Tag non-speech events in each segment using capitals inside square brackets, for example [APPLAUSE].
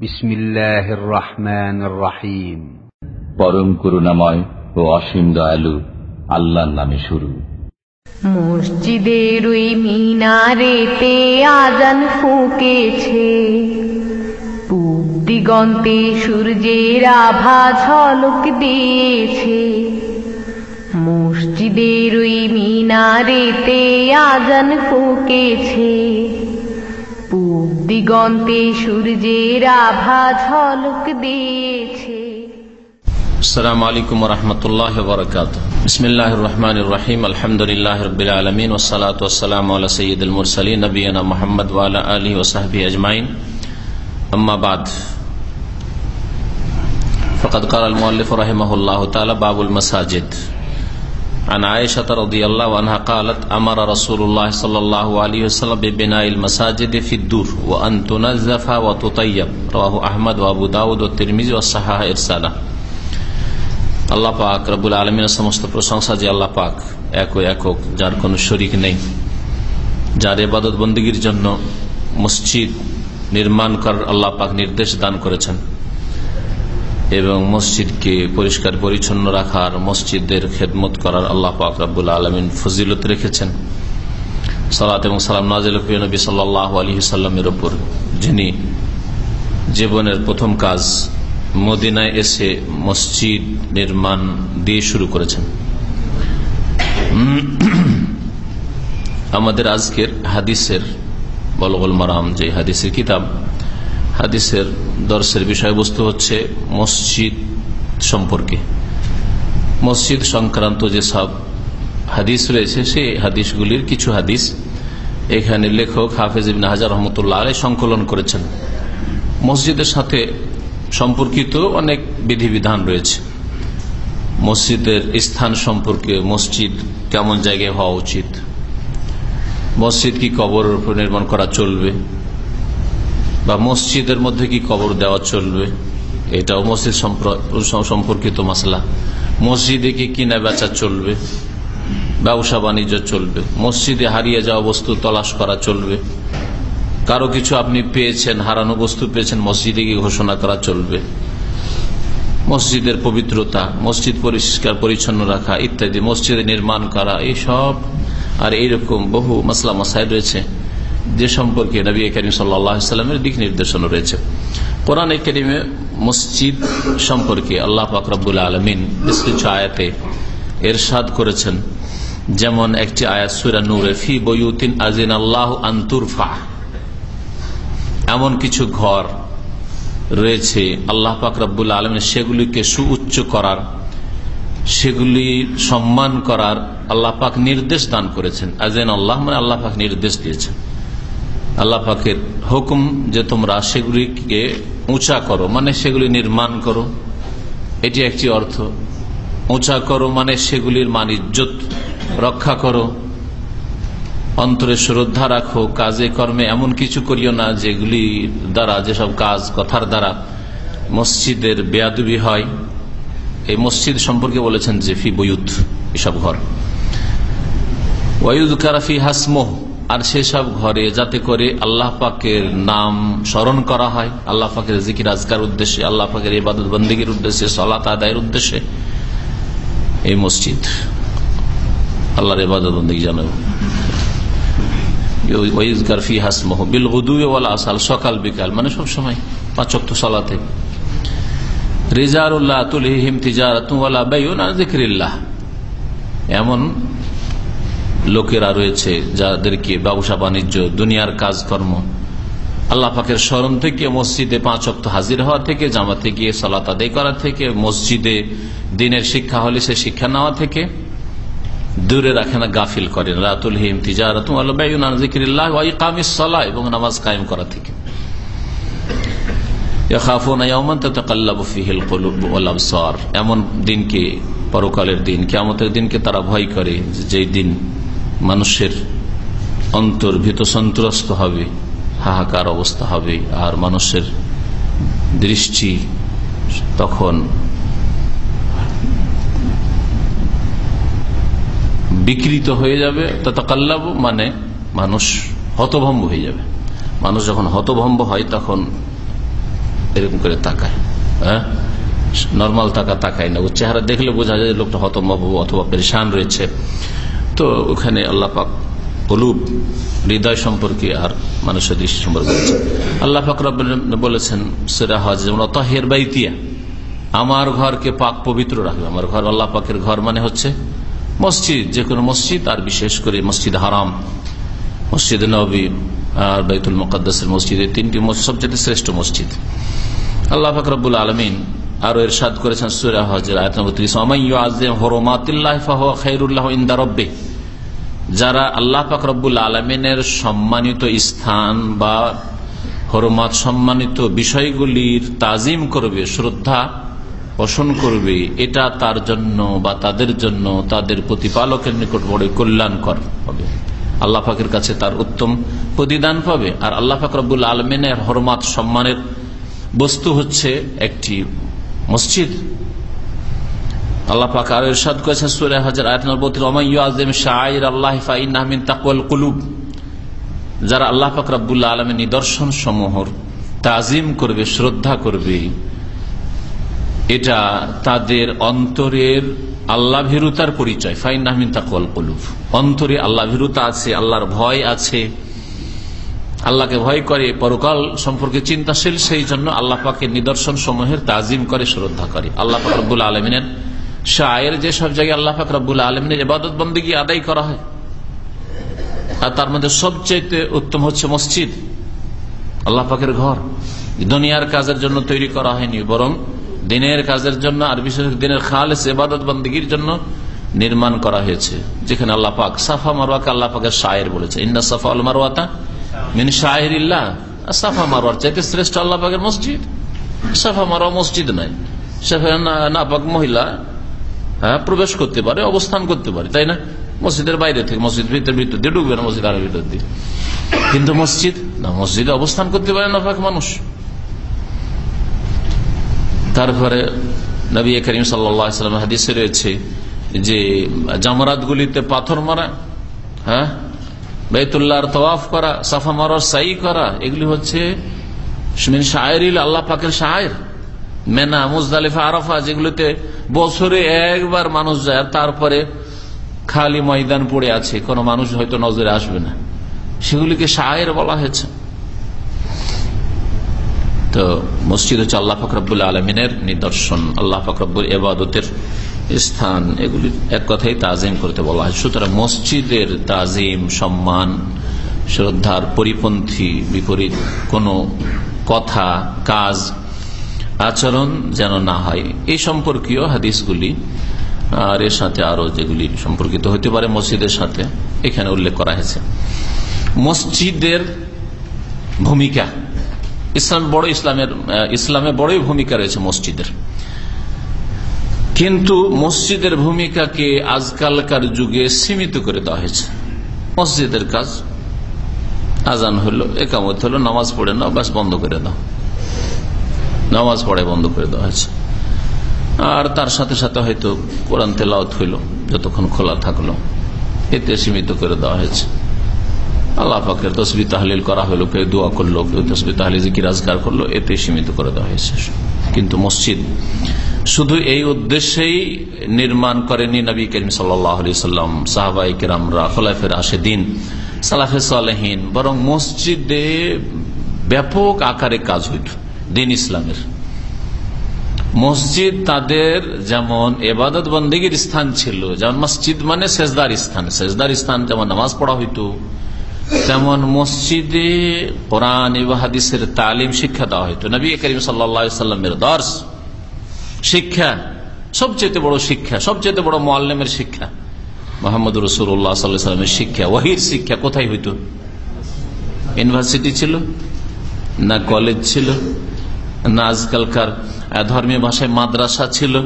বিসমিল্লাহির রহমান রাহিম পরম করুণাময় ও অসীম দয়ালু আল্লাহর নামে শুরু। মসজিদের ওই মিনারেতে আজান ফুকেছে। দিগন্তে সূর্যের আভা ঝলক দিয়েছে। মসজিদের ওই মিনারেতে আজান ফুকেছে। দিগন্তে সূর্যের আভা ঝলক দিয়েছে السلام عليكم ورحمة الله وبركاته بسم الله الرحمن الرحيم الحمد لله رب العالمين والصلاة والسلام على سيد المرسلين نبينا محمد وعلى آله وصحبه أجمعين أما بعد فقد قال المؤلف رحمه الله تعالى باب المساجد عن عائشة رضي الله عنها قالت أمر رسول الله صلى الله عليه وسلم ببناء المساجد في الدور وأن تنزف وتطيب رواه أحمد وأبو داود والترمذي والصحاح إرساله আল্লাহ পাক রবুল আলমিনের সমস্ত প্রশংসা যে আল্লাহ পাক এক একক যার কোনো শরিক নেই যার এবাদত বন্দীগীর জন্য মসজিদ নির্মাণ করার আল্লাহ পাক নির্দেশ দান করেছেন এবং মসজিদকে পরিষ্কার পরিচ্ছন্ন রাখার মসজিদের খেদমত করার আল্লাহ পাক রব্বুল আলমিন ফজিলত রেখেছেন। সালাত এবং সালাম নাজিল নবী সাল্লাহ আলী সাল্লামের ওপর যিনি জীবনের প্রথম কাজ মদিনায় এসে মসজিদ নির্মাণ দিয়ে শুরু করেছেন। আমাদের আজকের হাদিসের বলগল মারাম যে হাদিসের কিতাব হাদিসের দর্শের বিষয়বস্তু হচ্ছে মসজিদ সম্পর্কে। মসজিদ সংক্রান্ত যে সব হাদিস রয়েছে, সেই হাদিসগুলির কিছু হাদিস এখানে লেখক হাফেজ ইবিন হাজার রহমতুল্লাহ আলাই সংকলন করেছেন। মসজিদের সাথে সম্পর্কিত অনেক বিধিবিধান রয়েছে। মসজিদের স্থান সম্পর্কে মসজিদ কেমন জায়গায় হওয়া উচিত? মসজিদ কি কবর নির্মাণ করা চলবে? বা মসজিদের মধ্যে কি কবর দেওয়া চলবে? এটাও মসজিদ সম্পর্কিত মশলা মসজিদে কি কিনা বেচা চলবে? ব্যবসা বাণিজ্য চলবে। মসজিদে হারিয়ে যাওয়া বস্তু তলাশ করা চলবে। কারও কিছু আপনি পেয়েছেন, হারানো বস্তু পেয়েছেন, মসজিদে গিয়ে ঘোষণা করা চলবে। মসজিদের পবিত্রতা, মসজিদ পরিষ্কার, পরিচ্ছন্ন রাখা ইত্যাদি মসজিদে নির্মাণ করা এইসব আর এইরকম বহু মাসলা মাসাই রয়েছে। যে সম্পর্কে নবী করিম সাল্লামের দিক নির্দেশনা রয়েছে। কোরআন একাডেমি মসজিদ সম্পর্কে আল্লাহ ফাকরাবুল আলমিন বেশ কিছু আয়াতে এরশাদ করেছেন। যেমন একটি আয়াত সুরা নূরে ফি বইউদ্দিন আজিন আল্লাহ আন্তুরফা এমন কিছু ঘর রয়েছে আল্লাহ পাক রব্বুল আলমের সেগুলিকে সুউচ্চ করার, সেগুলি সম্মান করার আল্লাহ পাক নির্দেশ দান করেছেন। আজেন আল্লাহ মানে আল্লাহ পাক নির্দেশ দিয়েছেন। আল্লাহ পাকের হুকুম যে তোমরা সেগুলিকে উঁচা করো মানে সেগুলি নির্মাণ করো। এটি একটি অর্থ। উঁচা করো মানে সেগুলির মান ইজ্জত রক্ষা করো। অন্তরে শ্রদ্ধা রাখো, কাজে কর্মে এমন কিছু করিও না যেগুলি দ্বারা, যেসব কাজ কথার দ্বারা মসজিদের বেয়াদুবি হয়। এই মসজিদ সম্পর্কে বলেছেন যে ফি এসব ঘর। ওয়ুদ কারাফি হাসমোহ আর সেসব ঘরে যাতে করে আল্লাহ পাকের নাম স্মরণ করা হয়, আল্লাহ পাকের জিকির আজকার উদ্দেশ্যে, আল্লাহ পাকের ইবাদত বন্দীগীর উদ্দেশ্যে, সলাত আদায়ের উদ্দেশ্যে এই মসজিদ। আল্লাহর ইবাদত বন্দী জানাব সকাল, বিকাল মানে সব সময় পাঁচক্ত সালাতে। এমন লোকেরা রয়েছে যাদেরকে ব্যবসা বাণিজ্য, দুনিয়ার কাজকর্ম। আল্লাহ পাকের স্মরণ থেকে মসজিদে পাঁচ অক্ত হাজির হওয়া থেকে, জামাতে গিয়ে সালাত আদায় করা থেকে, মসজিদে দিনের শিক্ষা হলে সে শিক্ষা নেওয়া থেকে, দূরে রাখে না গাফিল করেন। রাতুল হিম তিজারতুল্লাহ এবং নামাজ কায়েম করা থেকে। এমন দিনকে, পরকালের দিন কেমতের দিনকে তারা ভয় করে যে দিন মানুষের অন্তর ভীত সন্ত্রস্ত হবে, হাহাকার অবস্থা হবে, আর মানুষের দৃষ্টি তখন বিকৃত হয়ে যাবে। ততকাল্লাব মানে মানুষ হতভম্ব হয়ে যাবে। মানুষ যখন হতভম্ব হয় তখন এরকম করে তাকায় হ্যাঁ? নর্মাল তাকা তাকায় না। ও চেহারা দেখলে বোঝা যায় লোকটা হতমব অথবা পেরেশান রয়েছে। তো ওখানে আল্লাহ পাক হলুব হৃদয় সম্পর্কে আর মানুষের দৃষ্টি সম্পর্কে বলেছেন। আল্লাহ পাক বলেছেন, সেরা হজ অতহের বাইতিয়া আমার ঘরকে পাক পবিত্র রাখবে। আমার ঘর আল্লাহ পাকের ঘর মানে হচ্ছে মসজিদ যে কোনো মসজিদ, আর বিশেষ করে মসজিদ হারাম। মসজিদ নবী আর বাইতুল মুকাদ্দাসের মসজিদ, এই তিনটি সবচেয়ে শ্রেষ্ঠ মসজিদ। আল্লাহ ফাকরাবুল আলমিন আরও এর সাদ করেছেন সুরা হজের, আয়াত নম্বর ত্রিশ হরমাতিল্লাহ ইন্দারব্বে যারা আল্লাহ ফাকরাবুল আলমিনের সম্মানিত স্থান বা হরমাত সম্মানিত বিষয়গুলির তাজিম করবে, শ্রদ্ধা পোষণ করবে, এটা তার জন্য বা তাদের জন্য তাদের প্রতিপালকের নিকট বড় কল্যাণকর হবে। আল্লাহ পাকের কাছে তার উত্তম প্রতিদান পাবে। আর আল্লাহ ফাকরাবুল আলমিনের হরমাত সম্মানের বস্তু হচ্ছে একটি মসজিদ। আল্লাহ পাক আর ইরশাদ করেছেন সূরা হাজার, আয়াত নম্বর 32 ওমান ইউআযিম শাআইর আল্লাহ ফাইন্নাহা মিন তাকওয়াল কুলুব। যারা আল্লাহ পাক রব্বুল আলামিন নিদর্শন সমূহর তাজিম করবে, শ্রদ্ধা করবে, এটা তাদের অন্তরের আল্লাহ ভীরুতার পরিচয়, ফাইন্নাহা মিন তাকওয়াল কুলুব। অন্তরে আল্লাহ ভীরুতা আছে, আল্লাহর ভয় আছে, আল্লাহকে ভয় করে, পরকাল সম্পর্কে চিন্তাশীল, সেই জন্য আল্লাহ পাকের নিদর্শন সমূহের তাজিম করে, শ্রদ্ধা করে। আল্লাহ পাক রব্বুল আলমিনের শায়ের যে সব জায়গায় আল্লাহ পাক রব্বুল আলমিনের ইবাদত বন্দীকে আদায় করা হয়, আর তার মধ্যে সবচেয়ে উত্তম হচ্ছে মসজিদ। আল্লাহ পাকের ঘর। দুনিয়ার কাজের জন্য তৈরি করা হয়নি, বরং দিনের কাজের জন্য আর বিশেষ দিনের খালেস এবাদত বন্দীগীর জন্য নির্মাণ করা হয়েছে, যেখানে আল্লাহ পাক সাফা মারওয়াকে আল্লাহ পাকের শায়ের বলেছে। ইন্না সাফা আল মারওয়াতা মিন শাহরিল্লাহ সাফা মারোয়ার চাইতে শ্রেষ্ঠ আল্লাহ পাকের মসজিদ। সাফা মারোয়া মসজিদ নাই সাফা নাপাক মহিলা হ্যাঁ প্রবেশ করতে পারে, অবস্থান করতে পারে, তাই না? মসজিদের বাইরে থেকে, মসজিদ ভিতরে ভিতর দিয়ে ঢুকবে না, মসজিদ আরও ভিতর দিয়ে। কিন্তু মসজিদ, না, মসজিদে অবস্থান করতে পারে নাপাক মানুষ। তারপরে নবী করিম সাল্লাম হাদিসে রয়েছে যে জামরাত গুলিতে পাথর মারা হ্যাঁ বেতুল্লাহর তওয়াফ করা, সাফা মারার সাই করা, এগুলি হচ্ছে আল্লাহ পাকের শায়ের। মেনা, মুজদালিফা, আরফা যেগুলোতে বছরে একবার মানুষ যায় তারপরে খালি ময়দান পড়ে আছে, কোন মানুষ হয়তো নজরে আসবে না। সেগুলিকে শায়ের বলা হয়েছে। তো মসজিদ হচ্ছে আল্লাহ ফকরাবুল আলমিনের নিদর্শন, আল্লাহ ফকরাবুল এবাদতের স্থান। এগুলি এক কথাই তাজিম করতে বলা হয়। সুতরাং মসজিদের তাজিম, সম্মান, শ্রদ্ধার পরিপন্থী বিপরীত কোনো কথা, কাজ আচরণ যেন না হয়। এই সম্পর্কীয় হাদিসগুলি, আর এর সাথে আরও যেগুলি সম্পর্কিত হতে পারে মসজিদের সাথে, এখানে উল্লেখ করা হয়েছে। মসজিদের ভূমিকা। ইসলাম বড় ইসলামের ইসলামে বড়ই ভূমিকা রয়েছে মসজিদের। কিন্তু মসজিদের ভূমিকাকে আজকালকার যুগে সীমিত করে দেওয়া হয়েছে। মসজিদের কাজ, আজান হলো, একামত হলো, নামাজ পড়ে নাও বাস বন্ধ করে দাও। নামাজ পড়ে বন্ধ করে দেওয়া হয়েছে। আর তার সাথে সাথে হয়তো কোরআন তেলাওত হইল, যতক্ষণ খোলা থাকল। এতে সীমিত করে দেওয়া হয়েছে। আল্লাহ পাকের তসবি তাহলিল করা হলো, কেউ দোয়া করল, কেউ তসবি তাহলিল জিকিরাজগার করল, এতে সীমিত করে দেওয়া হয়েছে। কিন্তু মসজিদ শুধু এই উদ্দেশ্যেই নির্মাণ করেনি নবী করিম সাল্লাম সাহাবাই কেরামরা, খোলাফের আসে দিন সালাফে সালেহীন, বরং মসজিদে ব্যাপক আকারে কাজ হইত। দিন ইসলামের। মসজিদ তাদের যেমন এবাদত বন্দীগীর স্থান ছিল, যেমন মসজিদ মানে সেজদার স্থান সেজদার স্থান যেমন নামাজ পড়া হইতো, তেমন মসজিদে কোরআন হাদিসের তালিম শিক্ষা দেওয়া হইতো। নবী করিম সাল্লামের দর্শ, শিক্ষা, সবচেয়ে বড় শিক্ষা, সবচেয়ে বড় মোয়াল্লেমের শিক্ষা, মোহাম্মদ রসুল্লাহ সাল্লামের শিক্ষা। ওয়াহির শিক্ষা কোথায় হইত? ইউনিভার্সিটি ছিল না কলেজ ছিল? না, আজকালকার ধর্মীয় ভাষায় মাদ্রাসা ছিল,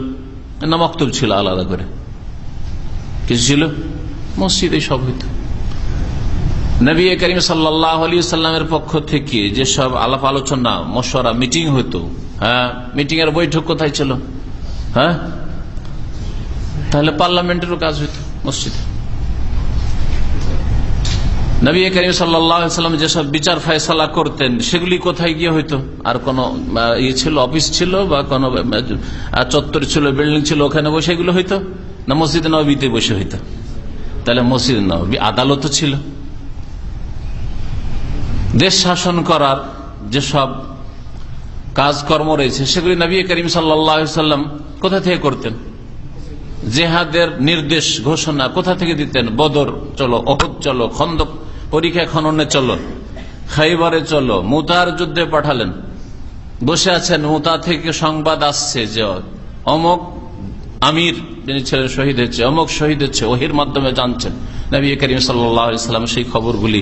না, মক্তব ছিল আলাদা করে। কিছু ছিল? মসজিদে সব হইত। নবী করিম সাল্লাহ আলী সাল্লামের পক্ষ থেকে যেসব আলাপ আলোচনা মশরা মিটিং হতো হ্যাঁ মিটিং এর বৈঠক কোথায় ছিল? হ্যাঁ? তাহলে পার্লামেন্টেরও কাজ হইত, মসজিদে। নবী করিম সাল্লাম যেসব বিচার ফয়সলা করতেন, সেগুলি কোথায় গিয়ে হইতো? আর কোন ইয়ে ছিল, অফিস ছিল বা কোন চত্বর ছিল, বিল্ডিং ছিল, ওখানে বসে এগুলো হইতো? না মসজিদ নবীতে বসে হইতো? তাহলে মসজিদ নবী আদালত ছিল। দেশ শাসন করার যেসব কাজকর্ম রয়েছে, সেগুলি নবী করিম সাল্লাম কোথা থেকে করতেন? জেহাদের নির্দেশ ঘোষণা কোথা থেকে দিতেন? বদর চলো, অহদ চলো, খন্দক পরীক্ষা খননে চলো, খাইবারে চলো, মুতার যুদ্ধে পাঠালেন। বসে আছেন, মুতা থেকে সংবাদ আসছে যে অমক আমির, যিনি ছেলে শহীদ হচ্ছে, অমক শহীদ হচ্ছে, ওহির মাধ্যমে জানছেন। নবী করিম সাল্লাম সেই খবরগুলি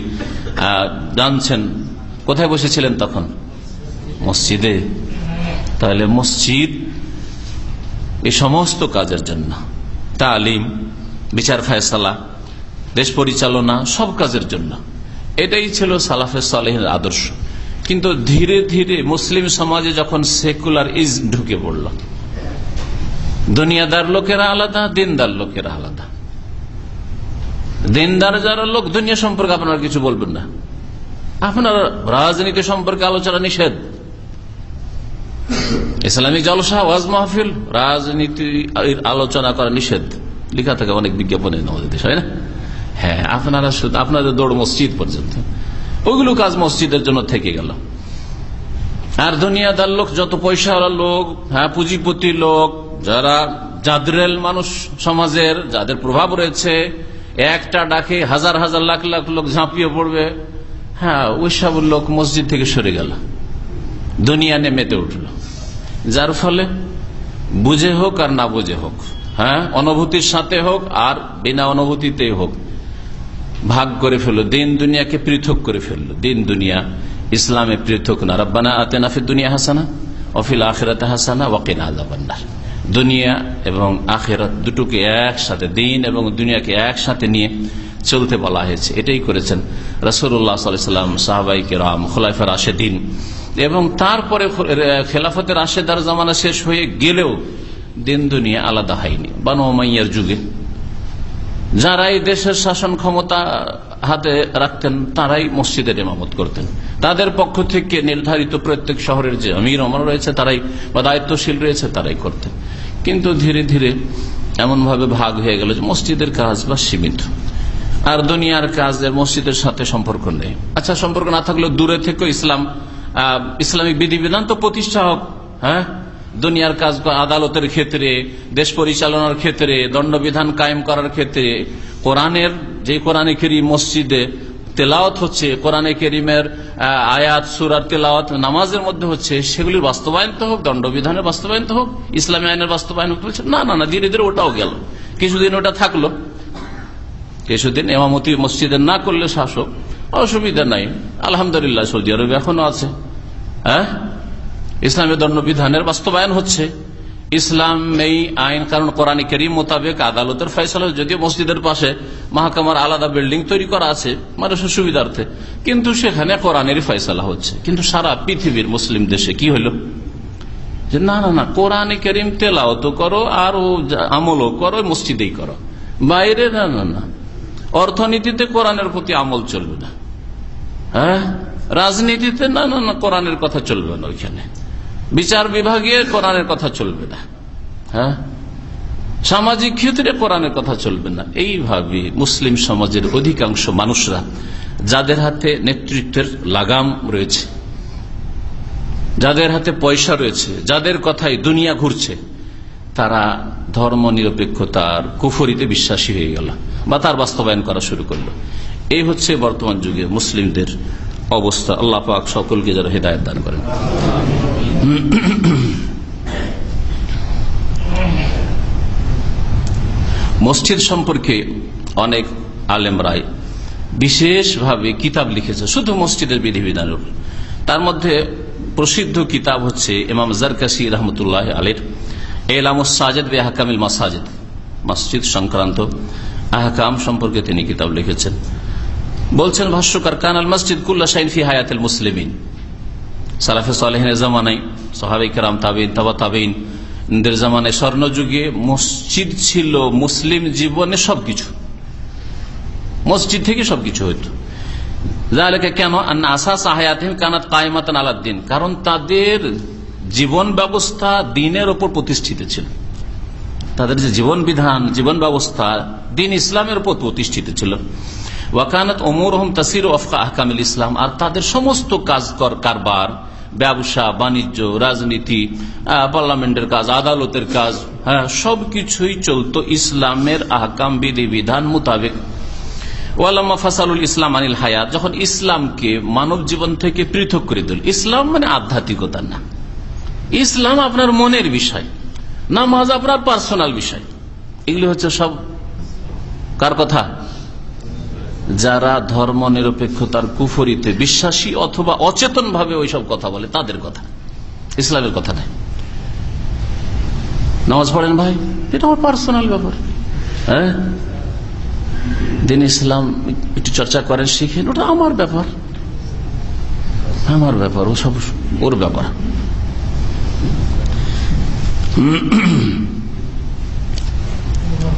জানছেন। কোথায় বসেছিলেন তখন? মসজিদে। তাহলে মসজিদ এই সমস্ত কাজের জন্য। তালিম, বিচার ফায়সালা দেশ পরিচালনা, সব কাজের জন্য। এটাই ছিল সালাফে সালেহের আদর্শ। কিন্তু ধীরে ধীরে মুসলিম সমাজে যখন সেকুলার ইজ ঢুকে পড়ল, দুনিয়াদার লোকেরা আলাদা, দিনদার লোকেরা আলাদা। দিনদার যারা লোক, দুনিয়া সম্পর্কে আপনারা কিছু বলবেন না। আপনার রাজনীতি সম্পর্কে আলোচনা নিষেধ। ইসলামিক জলসা, ওয়াজ মাহফিল রাজনীতি আলোচনা করা নিষেধ। লিখা থাকে অনেক বিজ্ঞাপনে আমাদের দেশ হয় না? হ্যাঁ আপনারা আপনাদের দৌড় মসজিদ পর্যন্ত। ওইগুলো কাজ মসজিদের জন্য থেকে গেল। আর দুনিয়াদার লোক, যত পয়সাওয়ালা লোক হ্যাঁ পুঁজিপতি লোক, যারা জাদরেল মানুষ সমাজের, যাদের প্রভাব রয়েছে, একটা ডাকে হাজার হাজার লাখ লাখ লোক ঝাঁপিয়ে পড়বে। হ্যাঁ ওইসব লোক মসজিদ থেকে সরে গেল। দুনিয়া নেমেতে উঠল। যার ফলে বুঝে হোক আর না বুঝে হোক হ্যাঁ অনুভূতির সাথে হোক আর বিনা অনুভূতিতে হোক ভাগ করে ফেলল, দিন দুনিয়াকে পৃথক করে ফেলল। দিন দুনিয়া ইসলামে পৃথক না। রব্বানা আতেনাফির দুনিয়া হাসানা অফিল আখেরাতে হাসানা ওয়াকিনা আজাবান্নার দুনিয়া এবং আখেরাত দুটোকে একসাথে, দিন এবং দুনিয়াকে একসাথে নিয়ে চলতে বলা হয়েছে। এটাই করেছেন রসুল্লাহ সাল্লাম, সাহাবাই কেরাম খোলাইফার দিন এবং তারপরে খেলাফতের আশেদার জামানা শেষ হয়ে গেলেও দিন দুনিয়া আলাদা হয়নি। বানু মাইয়ার যুগে যারাই দেশের শাসন ক্ষমতা হাতে রাখতেন, তারাই মসজিদের ইমামত করতেন। তাদের পক্ষ থেকে নির্ধারিত প্রত্যেক শহরের যে আমির অমর রয়েছে, তারাই বা দায়িত্বশীল রয়েছে, তারাই করতেন। কিন্তু ধীরে ধীরে এমন ভাবে ভাগ হয়ে গেল যে মসজিদের কাজ বা সীমিত। আর দুনিয়ার কাজের মসজিদের সাথে সম্পর্ক নেই। আচ্ছা সম্পর্ক না থাকলেও দূরে থেকে ইসলাম ইসলামিক বিধিবিধান তো প্রতিষ্ঠা হোক হ্যাঁ? দুনিয়ার কাজ আদালতের ক্ষেত্রে, দেশ পরিচালনার ক্ষেত্রে, দণ্ডবিধান কায়েম করার ক্ষেত্রে, কোরআনের যে কোরআনে কেরি মসজিদে তেলাওয়াত হচ্ছে, কোরআনে কেরিমের আয়াত, সুরার তেলাওয়াত, নামাজের মধ্যে হচ্ছে, সেগুলির বাস্তবায়ন তো হোক, দণ্ডবিধানের বাস্তবায়ন তো হোক, ইসলামী আইনের বাস্তবায়ন বলছে, না না না, ধীরে ধীরে ওটাও গেল। কিছুদিন ওটা থাকল। কিছুদিন এমামতি মসজিদে না করলে শাসক, অসুবিধা নাই। আলহামদুলিল্লাহ, সৌদি আরবে এখনও আছে। হ্যাঁ? ইসলামের দণ্ডবিধানের বাস্তবায়ন হচ্ছে। ইসলাম এই আইন কারণ কোরআন করিম মোতাবেক আদালতের ফয়সলা, যদিও মসজিদের পাশে মাহকামার আলাদা বিল্ডিং তৈরি করা আছে মানুষের সুবিধার্থে। কিন্তু সেখানে কোরআনের ফয়সলা হচ্ছে। কিন্তু সারা পৃথিবীর মুসলিম দেশে কি হইল যে না না না, কোরআন করিম তেলাও তো করো, আর আমলও করো, মসজিদেই করো। বাইরে না না না, অর্থনীতিতে কোরআনের প্রতি আমল চলবে না। হ্যাঁ? রাজনীতিতে না না না, কোরআনের কথা চলবে না ওইখানে। বিচার বিভাগে কোরআনের কথা চলবে না। হ্যাঁ? সামাজিক ক্ষেত্রে কোরআনের কথা চলবে না। এইভাবে মুসলিম সমাজের অধিকাংশ মানুষরা যাদের হাতে নেতৃত্বের লাগাম রয়েছে, যাদের হাতে পয়সা রয়েছে, যাদের কথায় দুনিয়া ঘুরছে, তারা ধর্ম নিরপেক্ষতার কুফরিতে বিশ্বাসী হয়ে গেল বা তার বাস্তবায়ন করা শুরু করল। এই হচ্ছে বর্তমান যুগে মুসলিমদের অবস্থা। আল্লাহ পাক সকলকে যারা হেদায়ত দান করেন। মসজিদ সম্পর্কে অনেক আলেম রায় বিশেষভাবে কিতাব লিখেছে, শুধু মসজিদের বিধিবিধানের তার মধ্যে প্রসিদ্ধ কিতাব হচ্ছে ইমাম জারকাসি রহমতুল্লাহ আলীর এলামুসাজেদ বে হাকামিল মাসাজেদ, মসজিদ সংক্রান্ত আহকাম সম্পর্কে তিনি কিতাব লিখেছেন। বলছেন, ভাষ্যকার, কানাল মসজিদ কুল্লা শাইন ফি হায়াতুল মুসলিমিন। সালাফে সালেহিনের জামানাই সাহাবিক রাম তাবিন তাবা তাবিন দের জামানায় স্বর্ণযুগে মসজিদ ছিল মুসলিম জীবনে সবকিছু। মসজিদ থেকে সবকিছু হইত। কেন? আশা সাহায়াতিন কানাত কায়মাতান আলাদ্দিন কারণ তাদের জীবন ব্যবস্থা দিনের ওপর প্রতিষ্ঠিত ছিল। তাদের যে জীবন বিধান, জীবন ব্যবস্থা দিন ইসলামের উপর প্রতিষ্ঠিত ছিল। ওয়াকানত ওমর হম তাসির অফকা আহকামিল ইসলাম। আর তাদের সমস্ত কাজ কারবার ব্যবসা, বাণিজ্য, রাজনীতি পার্লামেন্টের কাজ, আদালতের কাজ হ্যাঁ সবকিছুই চলতো ইসলামের আহকাম বিধি বিধান মোতাবেক। ওয়ালাম্মা ফাসালুল ইসলাম আনিল হায়াত, যখন ইসলামকে মানব জীবন থেকে পৃথক করে দিল, ইসলাম মানে আধ্যাত্মিকতা না। ইসলাম আপনার মনের বিষয়, নামাজ আপনার পার্সোনাল বিষয়। এগুলি হচ্ছে সব, কার কথা? যারা ধর্ম নিরপেক্ষতার কুফরিতে বিশ্বাসী অথবা অচেতন ভাবে ওইসব কথা বলে, তাদের কথা। ইসলামের কথা নাই। নামাজ পড়েন ভাই? এটা আমার পার্সোনাল ব্যাপার। হ্যাঁ? দিন ইসলাম একটু চর্চা করেন, শিখেন, ওটা আমার ব্যাপার। আমার ব্যাপার, ও সব ওর ব্যাপার।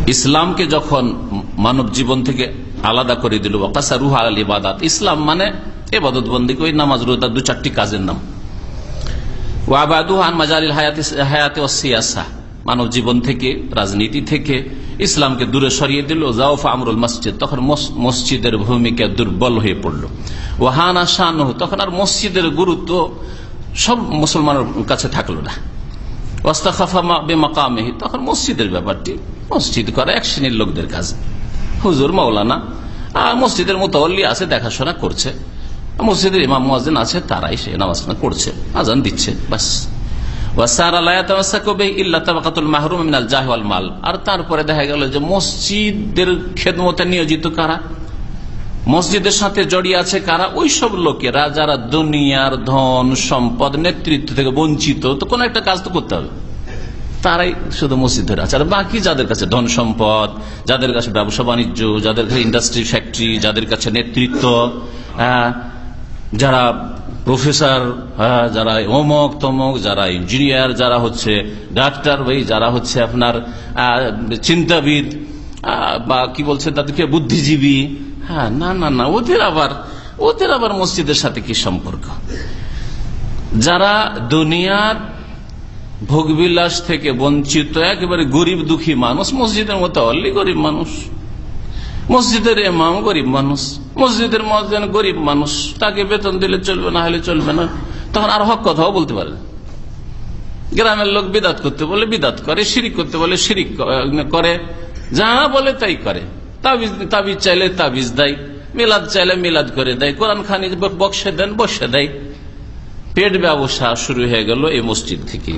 ইসলামকে যখন মানব জীবন থেকে আলাদা করে দিল। ওকাসা রুহা আল ইবাদাত। ইসলাম মানে এবাদত বন্দী ওই নামাজ রোজা দু চারটি কাজের নাম। হায়াতে মানব জীবন থেকে, রাজনীতি থেকে ইসলামকে দূরে সরিয়ে দিল। জাওফা আমরুল মসজিদ। তখন মসজিদের ভূমিকা দুর্বল হয়ে পড়ল। ওহানা শান তখন আর মসজিদের গুরুত্ব সব মুসলমানের কাছে থাকল না। ওয়াস্তাখাফামাকামেহি তখন মসজিদের ব্যাপারটি। মসজিদ করা এক শ্রেণির লোকদের কাজ। হুজুর আর মসজিদের মোতাল্লি আছে, দেখাশোনা করছে। মসজিদের ইমাম মহাজিন আছে, তারাই সে নামাজনা করছে, আজান দিচ্ছে বাস আর তারপরে দেখা গেল যে মসজিদের নিয়োজিত কারা? মসজিদের সাথে জড়িয়ে আছে কারা? ওই সব যারা দুনিয়ার ধন, সম্পদ, নেতৃত্ব থেকে বঞ্চিত, তো কোন একটা কাজ তো করতে হবে। তারাই শুধু মসজিদ ধরে আছে আর বাকি যাদের কাছে ধন সম্পদ, যাদের কাছে ব্যবসা বাণিজ্য, যাদের কাছে ইন্ডাস্ট্রি ফ্যাক্টরি যাদের কাছে নেতৃত্ব যারা প্রফেসর যারা অমক তমক যারা ইঞ্জিনিয়ার যারা হচ্ছে ডাক্তার ভাই যারা হচ্ছে আপনার চিন্তাবিদ বা কি বলছে তাদেরকে, বুদ্ধিজীবী হ্যাঁ না না না, ওদের আবার ওদের আবার মসজিদের সাথে কি সম্পর্ক? যারা দুনিয়ার ভোগবিলাস থেকে বঞ্চিত, একেবারে গরিব দুঃখী মানুষ, মসজিদের মতো অল্লি গরিব মানুষ। মসজিদের এমাম গরিব মানুষ, মসজিদের মসজিদ গরিব মানুষ, তাকে বেতন দিলে চলবে না, হলে চলবে না। তখন আর হক কথাও বলতে পারে গ্রামের লোক বিদাত করতে বলে, বিদাত করে, শিরিক করতে বলে, শিরিক করে, যা বলে তাই করে। তাবিজ তাবিজ চাইলে তাবিজ দেয়, মিলাদ চাইলে মিলাদ করে দেয়, কোরআন খানি বক্সে দেন, বসে দেয়। পেট ব্যবসা শুরু হয়ে গেল এই মসজিদ থেকে।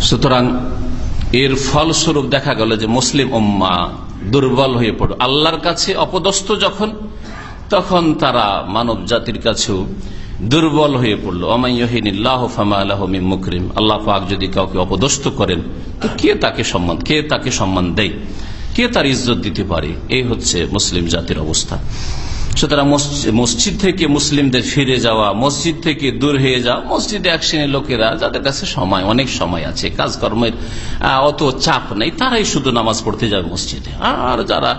সুতরাং এর ফলস্বরূপ দেখা গেল যে মুসলিম উম্মা দুর্বল হয়ে পড়ল আল্লাহর কাছে অপদস্থ যখন, তখন তারা মানব জাতির কাছেও দুর্বল হয়ে পড়ল। মুকরিম। আল্লাহ পাক যদি কাউকে অপদস্থ করেন, তো কে তাকে সম্মান, কে তাকে সম্মান দেয়? কে তার ইজ্জত দিতে পারে? এই হচ্ছে মুসলিম জাতির অবস্থা। সুতরাং মসজিদ থেকে মুসলিমদের ফিরে যাওয়া, মসজিদ থেকে দূর হয়ে যাওয়া, মসজিদে এক শ্রেণির লোকেরা, যাদের কাছে সময়, অনেক সময় আছে, কাজকর্মের অত চাপ নেই, তারাই শুধু নামাজ পড়তে যাবে মসজিদে। আর যারা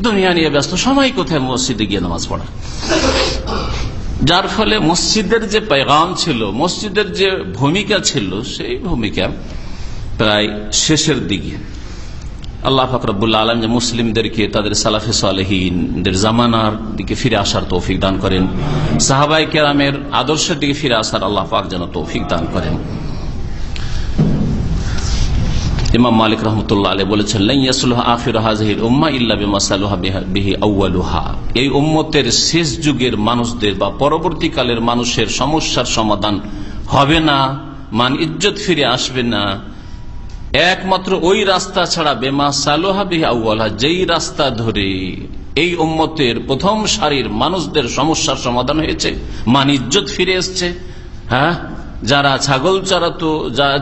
দুনিয়া নিয়ে ব্যস্ত সময় কোথায় মসজিদে গিয়ে নামাজ পড়া? যার ফলে মসজিদের যে পেগাম ছিল, মসজিদের যে ভূমিকা ছিল, সেই ভূমিকা প্রায় শেষের দিকে। আল্লাহ ফাকরাবুল্লা আলম যে মুসলিমদেরকে, তাদের সালাফে সালেহীনদের জামানার দিকে ফিরে আসার তৌফিক দান করেন। সাহাবাই কেরামের আদর্শের দিকে ফিরে আসার আল্লাহ পাক যেন তৌফিক দান করেন। ইমাম মালিক রহমতুল্লাহ আলী বলেছেন এই উম্মতের শেষ যুগের মানুষদের বা পরবর্তীকালের মানুষের সমস্যার সমাধান হবে না, মান ইজ্জত ফিরে আসবে না। একমাত্র ওই রাস্তা ছাড়া বেমা সালোহা বিহা যেই রাস্তা ধরে এই উম্মতের প্রথম সারির মানুষদের সমস্যার সমাধান হয়েছে, মান ইজ্জত ফিরে এসছে হ্যাঁ? যারা ছাগল চড়াতো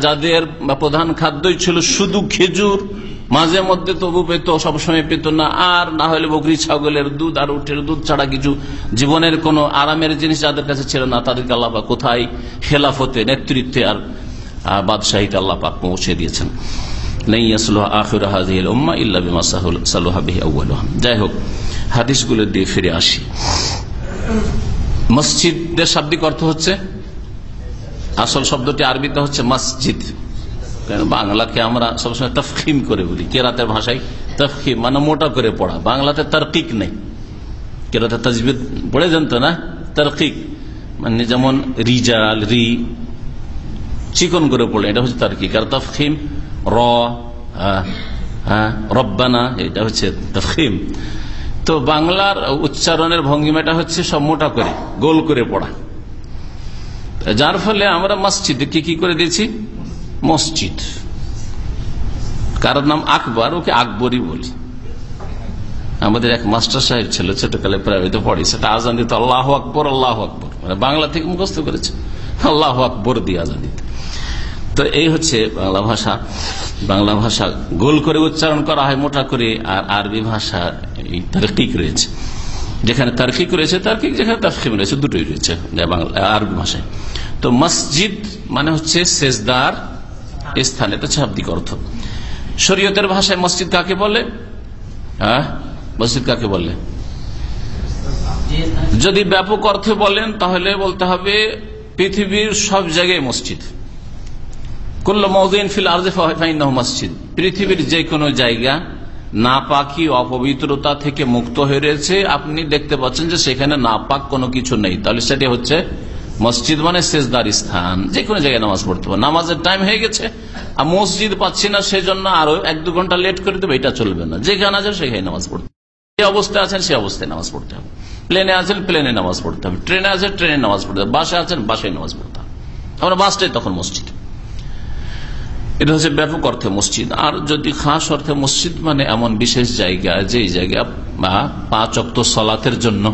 যাদের প্রধান খাদ্যই ছিল শুধু খেজুর, মাঝে মধ্যে তবু পেত, সবসময় পেত না, আর না হলে বকরি ছাগলের দুধ আর উঠের দুধ ছাড়া কিছু জীবনের কোন আরামের জিনিস যাদের কাছে ছিল না, তাদেরকে আল্লাহ কোথায় খেলাফতে নেতৃত্বে আর বাদশাহিতে আল্লাহ পাক পৌঁছে দিয়েছেন। যাই হোক, হাদিসগুলো দিয়ে ফিরে আসি। অর্থ হচ্ছে, আসল শব্দটি হচ্ছে মসজিদ। বাংলাকে আমরা সবসময় তফখিম করে বলি। কেরাতের ভাষায় তফখিম মানে মোটা করে পড়া। বাংলাতে তার্কিক নেই। কেরাতে তাজবিদ পড়ে জানতো না? তার্কিক। মানে যেমন রিজাল, রি চিকন করে পড়লে, এটা হচ্ছে তার্কিক আর তফখিম? র রব্বানা, এটা হচ্ছে তফখিম। তো বাংলার উচ্চারণের ভঙ্গিমাটা হচ্ছে সব মোটা করে, গোল করে পড়া। যার ফলে আমরা মসজিদ, কি কি করে দিয়েছি? মসজিদ। কারোর নাম আকবর, ওকে আকবরই বলি। আমাদের এক মাস্টার সাহেব ছিল, ছোটকালে প্রাইভেটে পড়ে, সেটা আজান দিত, আল্লাহ আকবর আল্লাহ আকবর। মানে বাংলা থেকে মুখস্থ করেছে, আল্লাহ আকবর দিয়ে আজান দিত। তো এই হচ্ছে বাংলা ভাষা। বাংলা ভাষা গোল করে উচ্চারণ করা হয়, মোটা করে, আর আরবি ভাষা এই তার্কিক রয়েছে। যেখানে তার্কিক রয়েছে, তার্কিক যেখানে তাফিম রয়েছে, দুটোই রয়েছে আরবি ভাষায়। তো মসজিদ মানে হচ্ছে শেষদার স্থান, এটা শাব্দিক অর্থ। শরীয়তের ভাষায় মসজিদ কাকে বলে? হ্যাঁ? মসজিদ কাকে বলে? যদি ব্যাপক অর্থে বলেন, তাহলে বলতে হবে পৃথিবীর সব জায়গায় মসজিদ। কুল্ল মৌদিন ফিল আর্জেফাইন মসজিদ। পৃথিবীর যে কোনো জায়গা না পাকি অপবিত্রতা থেকে মুক্ত হয়ে রয়েছে। আপনি দেখতে পাচ্ছেন যে সেখানে না পাক কোনো কিছু নেই। তাহলে সেটি হচ্ছে মসজিদ মানে শেষদার স্থান। যে কোনো জায়গায় নামাজ পড়তে পারে নামাজের টাইম হয়ে গেছে। আর মসজিদ পাচ্ছি না সেই জন্য আরও এক দু ঘণ্টা লেট করে দেবে, এটা চলবে না। যেখানে আছে সেখানে নামাজ পড়তে যে অবস্থায় আছেন সে অবস্থায় নামাজ পড়তে হবে। প্লেনে আছেন প্লেনে নামাজ পড়তে হবে। ট্রেনে আছেন, ট্রেনে নামাজ পড়তে হবে। বাসে আছেন বাসায় নামাজ পড়তে হবে। আমরা বাসটাই তখন মসজিদ। এটা হচ্ছে ব্যাপক অর্থে মসজিদ। আর যদি খাস অর্থে মসজিদ মানে এমন বিশেষ জায়গা যেই জায়গা বা পাঁচ অক্ত সলাতের জন্য।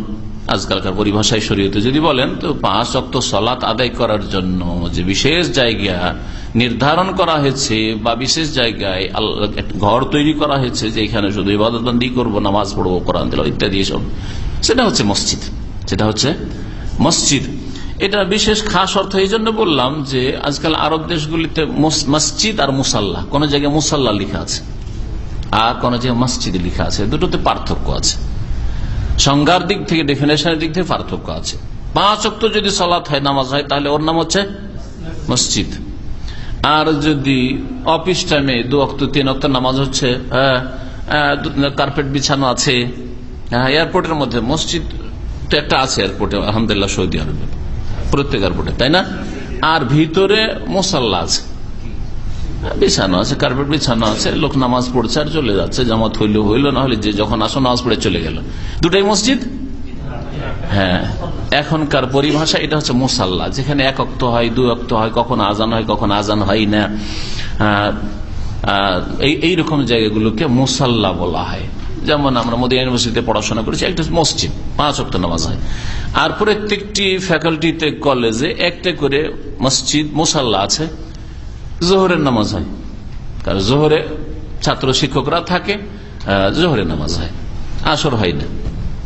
আজকালকার পরিভাষায় শরীয়তে যদি বলেন, তো পাঁচ অক্ত সলাত আদায় করার জন্য যে বিশেষ জায়গা নির্ধারণ করা হয়েছে বা বিশেষ জায়গায় ঘর তৈরি করা হয়েছে যে এখানে শুধু ইবাদতবন্দি করব, নামাজ পড়ব, কোরআন দিল ইত্যাদি সব সেটা হচ্ছে মসজিদ। সেটা হচ্ছে মসজিদ। এটা বিশেষ খাস অর্থ, এই জন্য বললাম যে আজকাল আরব দেশগুলিতে মসজিদ আর মুসাল্লাহ, কোন জায়গায় মুসাল্লাহ লিখা আছে আর কোন জায়গায় মসজিদ লিখা আছে, দুটোতে পার্থক্য আছে। সংজ্ঞার দিক থেকে ডেফিনেশনের দিক থেকে পার্থক্য আছে। পাঁচ অক্ট যদি সলাৎ হয়, নামাজ হয়, তাহলে ওর নাম হচ্ছে মসজিদ। আর যদি অফিস টাইমে দু অক্ত তিন অক্ট নামাজ হচ্ছে কার্পেট বিছানো আছে এয়ারপোর্টের মধ্যে মসজিদ তো একটা আছে এয়ারপোর্টে আলহামদুলিল্লাহ, সৌদি আরবে। প্রত্যেক এয়ারপোর্টে তাই না? আর ভিতরে মোসাল্লা আছে। বিছানো আছে কার্পেট বিছানো আছে, লোক নামাজ পড়ছে আর চলে যাচ্ছে, জামাত হইল হইল, না হলে যে যখন আসো নামাজ পড়ে চলে গেল। দুটাই মসজিদ? হ্যাঁ এখনকার পরিভাষা এটা হচ্ছে মুসাল্লা, যেখানে এক অক্ত হয় দু অক্ত হয়, কখন আজান হয়, কখন আজান হয় না। এই, এইরকম জায়গাগুলোকে মুসাল্লা বলা হয়। যেমন আমরা মোদী ইউনিভার্সিটিতে পড়াশোনা করেছি, একটা মসজিদ, পাঁচ অক্ট নামাজ হয়। আর প্রত্যেকটি ফ্যাকাল্টিতে, কলেজে একটা করে মসজিদ, মুসাল্লা আছে, জোহরের নামাজ হয়। কারণ জোহরে ছাত্র শিক্ষকরা থাকে জোহরের নামাজ হয়। আসর হয় না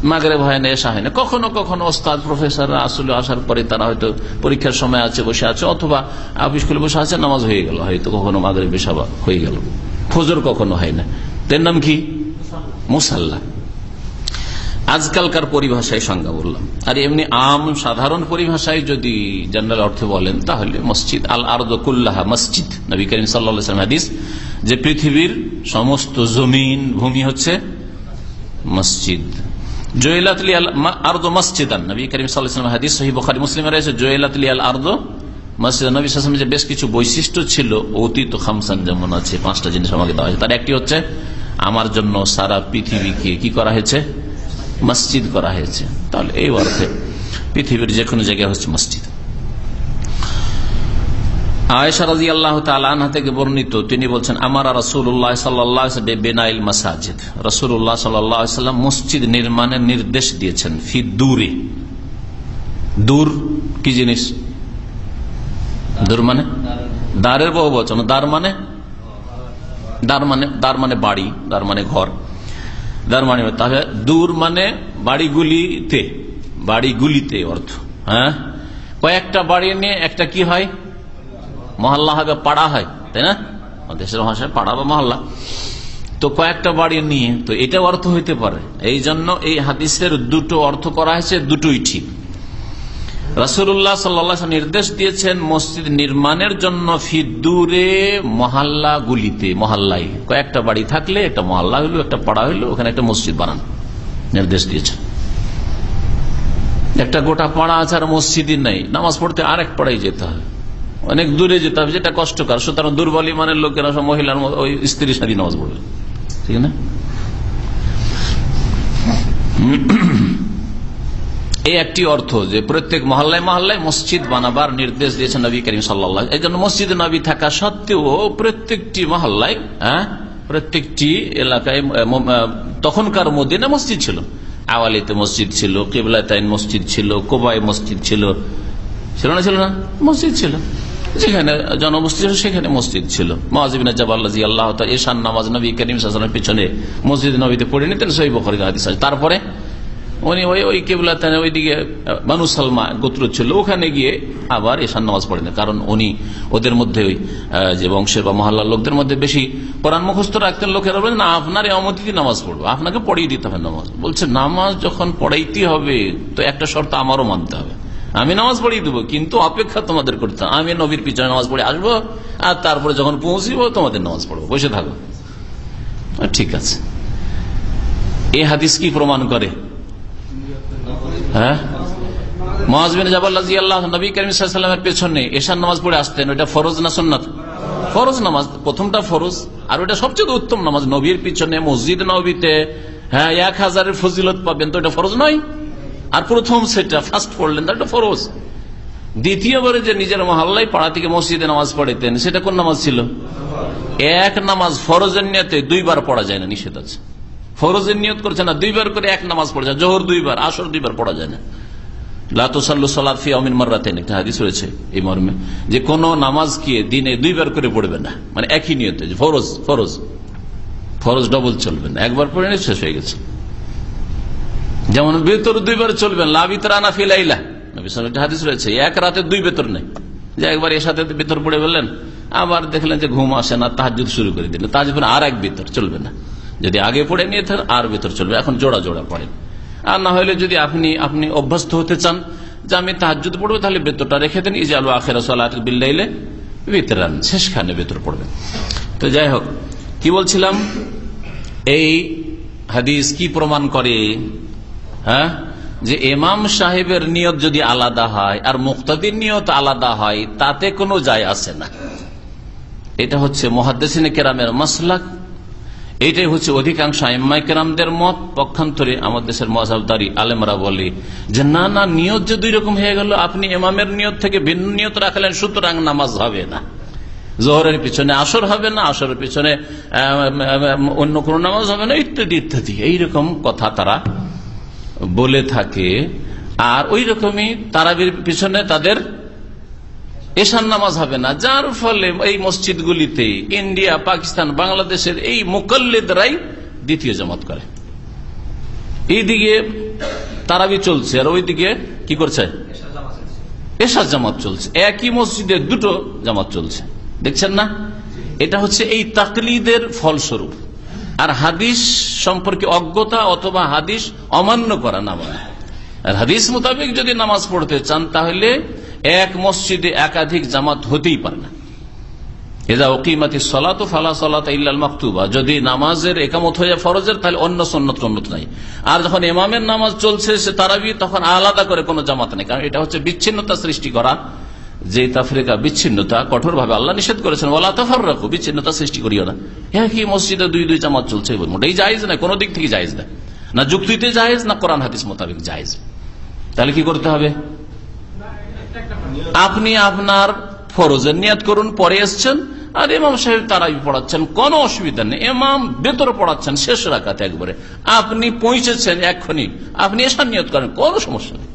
মাগরে হয় না এসা হয় না। কখনো কখনো ওস্তাদ, প্রফেসররা আসলে আসার পরে তারা হয়তো পরীক্ষার সময় আছে, বসে আছে, অথবা অফিস খুলে বসে আছে, নামাজ হয়ে গেল। হয়তো কখনো মাগরে বেশাবা হয়ে গেল। ফজর কখনো হয় না। তার নাম কি? মুসাল্লা। আজকালকার পরিভাষায় সংজ্ঞা বললাম। আর এমনি আম সাধারণ পরিভাষায় যদি জেনারেল অর্থে বলেন, তাহলে মসজিদ, আল আরদুল্লাহা মসজিদ, নবী করিম সাল্লাম হাদিস, যে পৃথিবীর সমস্ত জমিন, ভূমি হচ্ছে মসজিদ। আর্দ হাদিস রয়েছে আল আর্দ নবী যে বেশ কিছু বৈশিষ্ট্য ছিল, অতীত খামসান যেমন আছে, পাঁচটা জিনিস আমাকে দেওয়া হয়েছে। তার একটি হচ্ছে আমার জন্য সারা পৃথিবীকে কি করা হয়েছে? মসজিদ করা হয়েছে। তাহলে এই অর্থে পৃথিবীর যে কোনো জায়গায় হচ্ছে মসজিদ। বর্ণিত, তিনি বলছেন, আমার মাসাজিদ। নির্মাণের নির্দেশ দিয়েছেন কি জিনিস? দূর মানে? দ্বারের বহু বচন দ্বার মানে? দ্বার মানে দ্বার মানে বাড়ি, দ্বার মানে ঘর। দার মানে তাহলে দূর মানে বাড়িগুলিতে বাড়িগুলিতে অর্থ হ্যাঁ? কয়েকটা বাড়ি নিয়ে একটা কি হয়? মহল্লা হবে, পাড়া হয়, তাই না? দেশের ভাষায় পাড়া বা মহল্লা। তো কয়েকটা বাড়ি নিয়ে, তো এটা অর্থ হইতে পারে। এই জন্য এই হাদিসের দুটো অর্থ করা হয়েছে, দুটোই ঠিক। রাসুল্লাহ সাল্লা নির্দেশ দিয়েছেন মসজিদ নির্মাণের জন্য ফিদুরে মহাল্লা গুলিতে, মহাল্লায়। কয়েকটা বাড়ি থাকলে একটা মহল্লা হইল, একটা পাড়া হইল, ওখানে একটা মসজিদ বানান। নির্দেশ দিয়েছেন। একটা গোটা পাড়া আছে আর মসজিদই নেই। নামাজ পড়তে আরেক পাড়ায় যেতে হবে অনেক দূরে যেতে হবে, যেটা কষ্টকর। সুতরাং দুর্বল ইমানের লোকেরা সব মহিলার ওই স্ত্রীর সাথে নামাজ পড়বে। ঠিক না? এই একটি অর্থ যে প্রত্যেক মহল্লায় মহল্লায় মসজিদ বানাবার নির্দেশ দিয়েছেন নবী করিম সাল্লাহ এই জন্য মসজিদ নবী থাকা সত্ত্বেও প্রত্যেকটি মহল্লায় হ্যাঁ প্রত্যেকটি এলাকায় তখনকার মদিনে মসজিদ ছিল। আওয়ালিতে মসজিদ ছিল, কেবলাতাইন মসজিদ ছিল কোবাই মসজিদ ছিল। ছিল না ছিল না? মসজিদ ছিল। যেখানে জনবস্তি ছিল, সেখানে মসজিদ ছিল। মহাজিবিনা জবাল্লাজি আল্লাহ এশান নামাজ নবী করিম পিছনে মসজিদ নবীতে পড়ে নিতেন সই বখরি তারপরে উনি ওই ওই কেবলা ওইদিকে মানু সালমা গোত্র ছিল। ওখানে গিয়ে আবার এশান নামাজ পড়েন। কারণ উনি ওদের মধ্যে ওই যে বংশের বা মহল্লার লোকদের মধ্যে বেশি কোরআন মুখস্থ রাখতেন, লোকেরা বলেন না, আপনার এই অমতিতে নামাজ পড়ব। আপনাকে পড়িয়ে দিতে হবে নামাজ। বলছে, নামাজ যখন পড়াইতে হবে, তো একটা শর্ত আমারও মানতে হবে। আমি নামাজ পড়িয়ে দেবো, কিন্তু অপেক্ষা তোমাদের করতে আমি নবীর পিছনে নামাজ পড়ে আসব, আর তারপরে যখন পৌঁছিব, তোমাদের নামাজ পড়ব। বসে থাকো। ঠিক আছে। এই হাদিস কি প্রমাণ করে? হ্যাঁ? আল্লাহ নবী নামাজ পড়ে আসতেন। ফরজ ফরজ নামাজ, প্রথমটা আর সবচেয়ে উত্তম নামাজ, নবীর পিছনে মসজিদ নবীতে হ্যাঁ এক হাজারের ফজিলত পাবেন তো ফরজ নয়। আর প্রথম সেটা ফার্স্ট পড়লেন ফরজ। দ্বিতীয়বারে যে নিজের মহল্লায় পাড়া থেকে মসজিদে নামাজ পড়াইতেন, সেটা কোন নামাজ ছিল? এক নামাজ ফরজের নিয়তে দুইবার পড়া যায় না, নিষেধ আছে। ফরজের নিয়ত করছে না, দুইবার করে এক নামাজ পড়ে যায় জোহর দুইবার, আসর দুইবার পড়া যায় না। যে কোন নামাজকে দিনে দুইবার করে পড়বে না মানে একই নিয়তে ফরজ ফরজ। ফরজ ডবল চলবে না, একবার পড়ে নিয়ে শেষ হয়ে গেছে। যেমন বেতর দুইবার চলবেন লাভিতরানা ফিলাইলা হাদিস রয়েছে, এক রাতে দুই বেতর নেই। যে একবার এর সাথে বেতর পড়ে বললেন আবার দেখলেন যে ঘুম আসে না তাহাজুদ শুরু করে দিলেন তাহাজুদ আর এক বেতর চলবে না। যদি আগে পড়ে নিয়ে থাকেন, আর ভেতর চলবে। এখন জোড়া জোড়া পড়েন। আর না হলে যদি আপনি আপনি অভ্যস্ত হতে চান যে আমি তাহাজুদ পড়ব, তাহলে বেতরটা রেখে দেন। ইজে আলু আখের বিল্লাইলে বেতরান শেষখানে বেতর পড়বেন। তো যাই হোক, কি বলছিলাম? এই হাদিস কি প্রমাণ করে? হ্যাঁ? যে এমাম সাহেবের নিয়ত যদি আলাদা হয়, আর মুক্তাদির নিয়ত আলাদা হয়, তাতে কোনো যায় আসে না। এটা হচ্ছে মহাদ্দেসিনে কেরামের মাসলাক। এইটাই হচ্ছে অধিকাংশ আইমাইকেরামদের মত, পক্ষান্তরে আমার দেশের মজাবদারি আলেমরা বলে যে, না না, নিয়ত যে দুই রকম হয়ে গেল, আপনি এমামের নিয়ত থেকে ভিন্ন নিয়ত রাখলেন, সুতরাং নামাজ হবে না। জোহরের পিছনে আসর হবে না, আসরের পিছনে অন্য কোন নামাজ হবে না, ইত্যাদি ইত্যাদি। এইরকম কথা তারা বলে থাকে। আর ওই রকমই তারাবির পিছনে তাদের এশান নামাজ হবে না, যার ফলে এই মসজিদগুলিতে ইন্ডিয়া, পাকিস্তান, বাংলাদেশের এই মোকাল্লিদরাই দ্বিতীয় জামাত করে। এইদিকে তারাবি চলছে, আর ওইদিকে কি করছে? এশার জামাত চলছে। একই মসজিদে দুটো জামাত চলছে। দেখছেন না? এটা হচ্ছে এই তাকলিদের ফলস্বরূপ। আর হাদিস সম্পর্কে অজ্ঞতা অথবা হাদিস অমান্য করা না আর হাদিস মোতাবেক যদি নামাজ পড়তে চান, তাহলে এক মসজিদে একাধিক জামাত হতেই পারে না। এদা ওকিমাতি সলাত ফালা সলাত ইল্লাল মাকতুবা। যদি নামাজের একামত হয়ে ফরজের, তাহলে অন্য সন্ন্যত সন্ন্যত নাই। আর যখন ইমামের নামাজ চলছে, সে তারাবি, তখন আলাদা করে কোনো জামাত নেই। কারণ এটা হচ্ছে বিচ্ছিন্নতা সৃষ্টি করা। যে তাফরিকা বিচ্ছিন্নতা কঠোর ভাবে আল্লাহ নিষেধ করেছেন ওলা রাখো বিচ্ছিন্নতা সৃষ্টি করিও না। হ্যাঁ কি মসজিদে দুই দুই জামাত চলছে, মোটেই জায়েজ না কোনো দিক থেকে জায়েজ না না যুক্তিতে জায়েজ, না কোরআন হাদিস মোতাবেক জায়েজ। তাহলে কি করতে হবে? আপনি আপনার ফরজের নিয়াত করুন, পরে এসছেন। আর এমাম সাহেব তারাই পড়াচ্ছেন, কোনো অসুবিধা নেই। এমাম বেতর পড়াচ্ছেন, শেষ রাখাতে একবারে। আপনি পৌঁছেছেন এক্ষুনি, আপনি এসার নিয়ত করেন, কোনো সমস্যা নেই।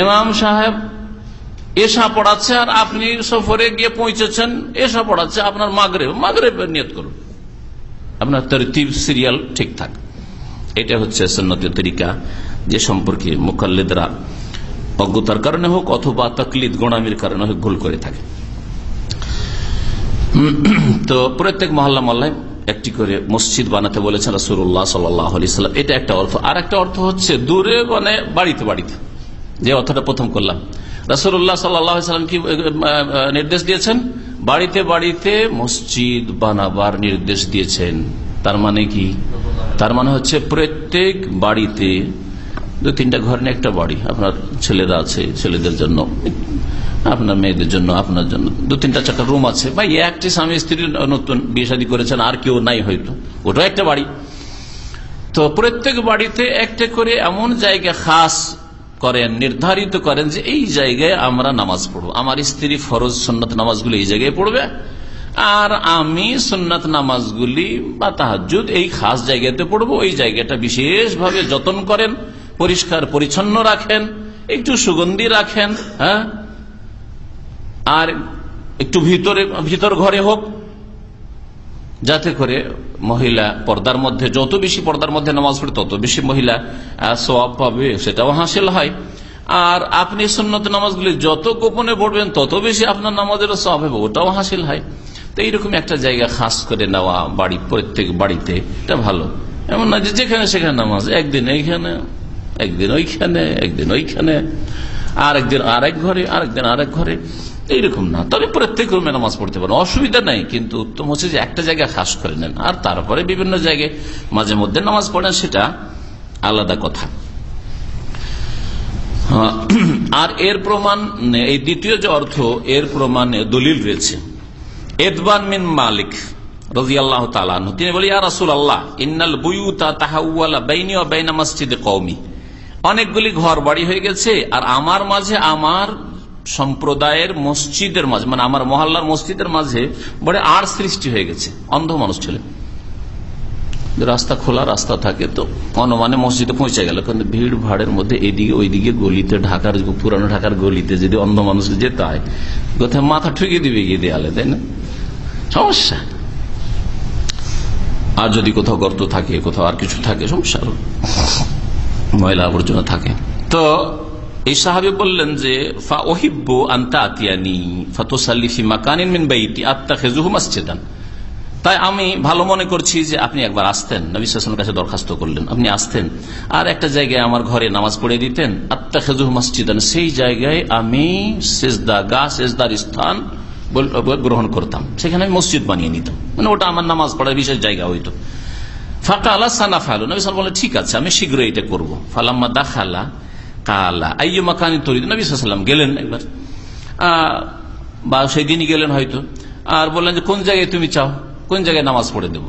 এমাম সাহেব এসা পড়াচ্ছে, আর আপনি সফরে গিয়ে পৌঁছেছেন, এসা পড়াচ্ছে, আপনার মাগরে মাগরে নিয়ত করুন। আপনার তরতিব, সিরিয়াল ঠিক থাক। এটা হচ্ছে সন্ন্যতের তরিকা, যে সম্পর্কে মোকাল্লেদরা অজ্ঞতার কারণে হোক অথবা তকলিদ, গোড়ামির কারণে হোক ভুল করে থাকে। [CLEARS THROAT] তো প্রত্যেক মহল্লা মহল্লায় একটি করে মসজিদ বানাতে বলেছেন রসুল্লাহ সাল্লাম। এটা একটা অর্থ। আর একটা অর্থ হচ্ছে দূরে মানে বাড়িতে বাড়িতে। যে অর্থটা প্রথম করলাম। রসুল্লাহ সাল্লাম কি নির্দেশ দিয়েছেন? বাড়িতে বাড়িতে মসজিদ বানাবার নির্দেশ দিয়েছেন। তার মানে কি? তার মানে হচ্ছে প্রত্যেক বাড়িতে দু তিনটা ঘর নিয়ে একটা বাড়ি। আপনার ছেলেরা আছে, ছেলেদের জন্য, আপনার মেয়েদের জন্য, আপনার জন্য। দু তিনটা চারটা রুম আছে। বা একটি স্বামী স্ত্রী নতুন বিয়ে শাদী করেছেন, আর কেউ নাই হয়তো। ওটাও একটা বাড়ি। তো প্রত্যেক বাড়িতে একটা করে এমন জায়গা খাস করেন, নির্ধারিত করেন যে এই জায়গায় আমরা নামাজ পড়ব। আমার স্ত্রী ফরজ সন্ন্যত নামাজগুলি এই জায়গায় পড়বে, আর আমি সুন্নাত নামাজগুলি বা তাহাজুদ এই খাস জায়গাতে পড়ব। এই জায়গাটা বিশেষভাবে যতন করেন পরিষ্কার, পরিচ্ছন্ন রাখেন, একটু সুগন্ধি রাখেন হ্যাঁ? আর একটু ভিতরে, ভিতর ঘরে হোক, যাতে করে মহিলা পর্দার মধ্যে, যত বেশি পর্দার মধ্যে নামাজ পড়ে, তত বেশি মহিলা সব পাবে, সেটাও হাসিল হয়। আর আপনি সুন্নত নামাজগুলি যত গোপনে পড়বেন, তত বেশি আপনার নামাজেরও সব হবে, ওটাও হাসিল হয়। তো এইরকম একটা জায়গা খাস করে নেওয়া বাড়ি, প্রত্যেক বাড়িতে, এটা ভালো। এমন না যে যেখানে সেখানে নামাজ, একদিন এইখানে একদিন ওইখানে একদিন ওইখানে আর একদিন আরেক ঘরে, আরেকদিন আরেক ঘরে, এইরকম না। তবে প্রত্যেক রুমে নামাজ পড়তে পারেন। অসুবিধা নাই, কিন্তু উত্তম হচ্ছে যে একটা জায়গায় খাস করে নেন। আর তারপরে বিভিন্ন জায়গায় মাঝে মধ্যে নামাজ পড়েন, সেটা আলাদা কথা। আর এর প্রমাণ, এই দ্বিতীয় যে অর্থ, এর প্রমাণে দলিল রয়েছে। এদবান মিন মালিক রাজি আল্লাহ তালু তিনি বলি আর রাসুল আল্লাহ ইন্নাল বুয়ুতা তাহাউলা বাইনি ও বাইনা মসজিদে কৌমি অনেকগুলি ঘর বাড়ি হয়ে গেছে, আর আমার মাঝে আমার সম্প্রদায়ের মসজিদের মাঝে মানে আমার মহল্লার মসজিদের মাঝে বড় আর সৃষ্টি হয়ে গেছে, অন্ধ মানুষ ছিল। রাস্তা খোলা রাস্তা থাকে তো অনুমানে মসজিদে পৌঁছে গেল, কিন্তু ভিড় ভাড়ের মধ্যে এদিকে ওইদিকে গলিতে ঢাকার, পুরানো ঢাকার গলিতে যদি অন্ধ মানুষ যেতে কোথায় মাথা ঠুকিয়ে দিবে গিয়ে দেয়ালে, তাই না? সমস্যা। আর যদি কোথাও গর্ত থাকে, কোথাও আর কিছু থাকে, সমস্যা। ময়লা আবর্জনা থাকে। তো এই সাহাবি বললেন যে ফা ওহিব্য আন্তা আতিয়ানি ফাতোসাল্লিফি মাকানিন মিন আত্মা খেজুহু মসজিদান। তাই আমি ভালো মনে করছি যে আপনি একবার আসতেন, নবী শাসনের কাছে দরখাস্ত করলেন। আপনি আসতেন, আর একটা জায়গায় আমার ঘরে নামাজ পড়ে দিতেন আত্মা খেজুহ মসজিদান, সেই জায়গায় আমি সেজদা গা সেজদার স্থান গ্রহণ করতাম। সেখানে আমি মসজিদ বানিয়ে নিতাম। মানে ওটা আমার নামাজ পড়ার বিশেষ জায়গা হইতো। ফাঁকা আল্লাহ সানা ঠিক আছে, আমি শীঘ্রই করব। গেলেন গেলেন হয়তো। আর বললেন যে, কোন জায়গায় তুমি চাও? কোন জায়গায় নামাজ পড়ে দেব?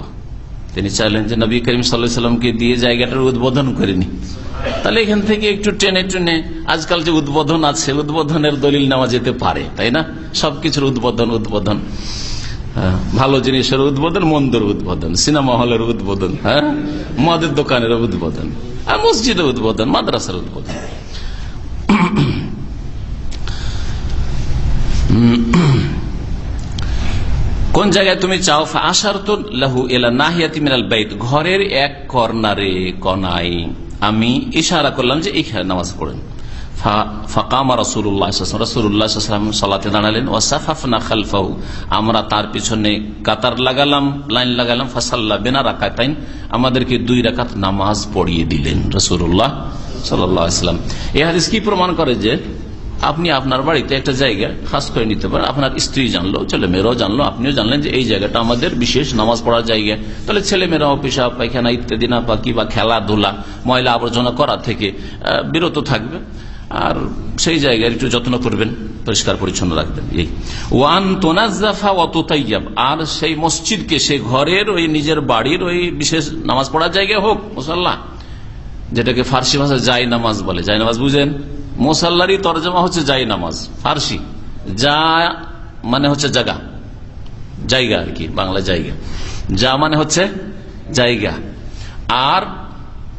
তিনি চাইলেন যে, নবী করিম সাল্লাহামকে দিয়ে জায়গাটার উদ্বোধন করেনি তাহলে এখান থেকে একটু টেনে টেনে, আজকাল যে উদ্বোধন আছে, উদ্বোধনের দলিল নেওয়া যেতে পারে, তাই না? সবকিছুর উদ্বোধন উদ্বোধন। ভালো জিনিসের উদ্বোধন, মন্দর উদ্বোধন, সিনেমা হলের উদ্বোধন হ্যাঁ মদের দোকানের উদ্বোধন মসজিদের উদ্বোধন, মাদ্রাসার উদ্বোধন। কোন জায়গায় তুমি চাও? আসার তো লাহু এলা নাহিয়াতি মিনাল বাইত, ঘরের এক কর্নারে কনাই আমি ইশারা করলাম যে এইখানে নামাজ পড়েন। আমরা তার পিছনে কাতার লাগালাম, লাইন লাগালাম আমাদেরকে দুই রাকাত নামাজ পড়িয়ে দিলেন রসুল্লাহ সাল্লাম এ হাদিস কি প্রমাণ করে যে আপনি আপনার বাড়িতে একটা জায়গা খাস করে নিতে পারেন, আপনার স্ত্রী জানলো ছেলে মেয়েরাও জানলো, আপনিও জানলেন যে এই জায়গাটা আমাদের বিশেষ নামাজ পড়ার জায়গা। তাহলে ছেলে মেয়েরাও পেশা পায়খানা ইত্যাদি না পাকি বা খেলাধুলা, ময়লা আবর্জনা করা থেকে বিরত থাকবে। আর সেই জায়গায় একটু যত্ন করবেন, পরিষ্কার পরিচ্ছন্ন রাখবেন, এই। ওয়ান তোনাজাফা অত আর সেই মসজিদকে, সে ঘরের ওই নিজের বাড়ির ওই বিশেষ নামাজ পড়ার জায়গায় হোক মুসাল্লা যেটাকে ফার্সি ভাষায় জাই নামাজ বলে। জাই নামাজ বুঝেন? মোসাল্লারই তরজমা হচ্ছে জাই নামাজ, ফার্সি। যা মানে হচ্ছে জায়গা জায়গা আর কি বাংলা জায়গা। যা মানে হচ্ছে জায়গা। আর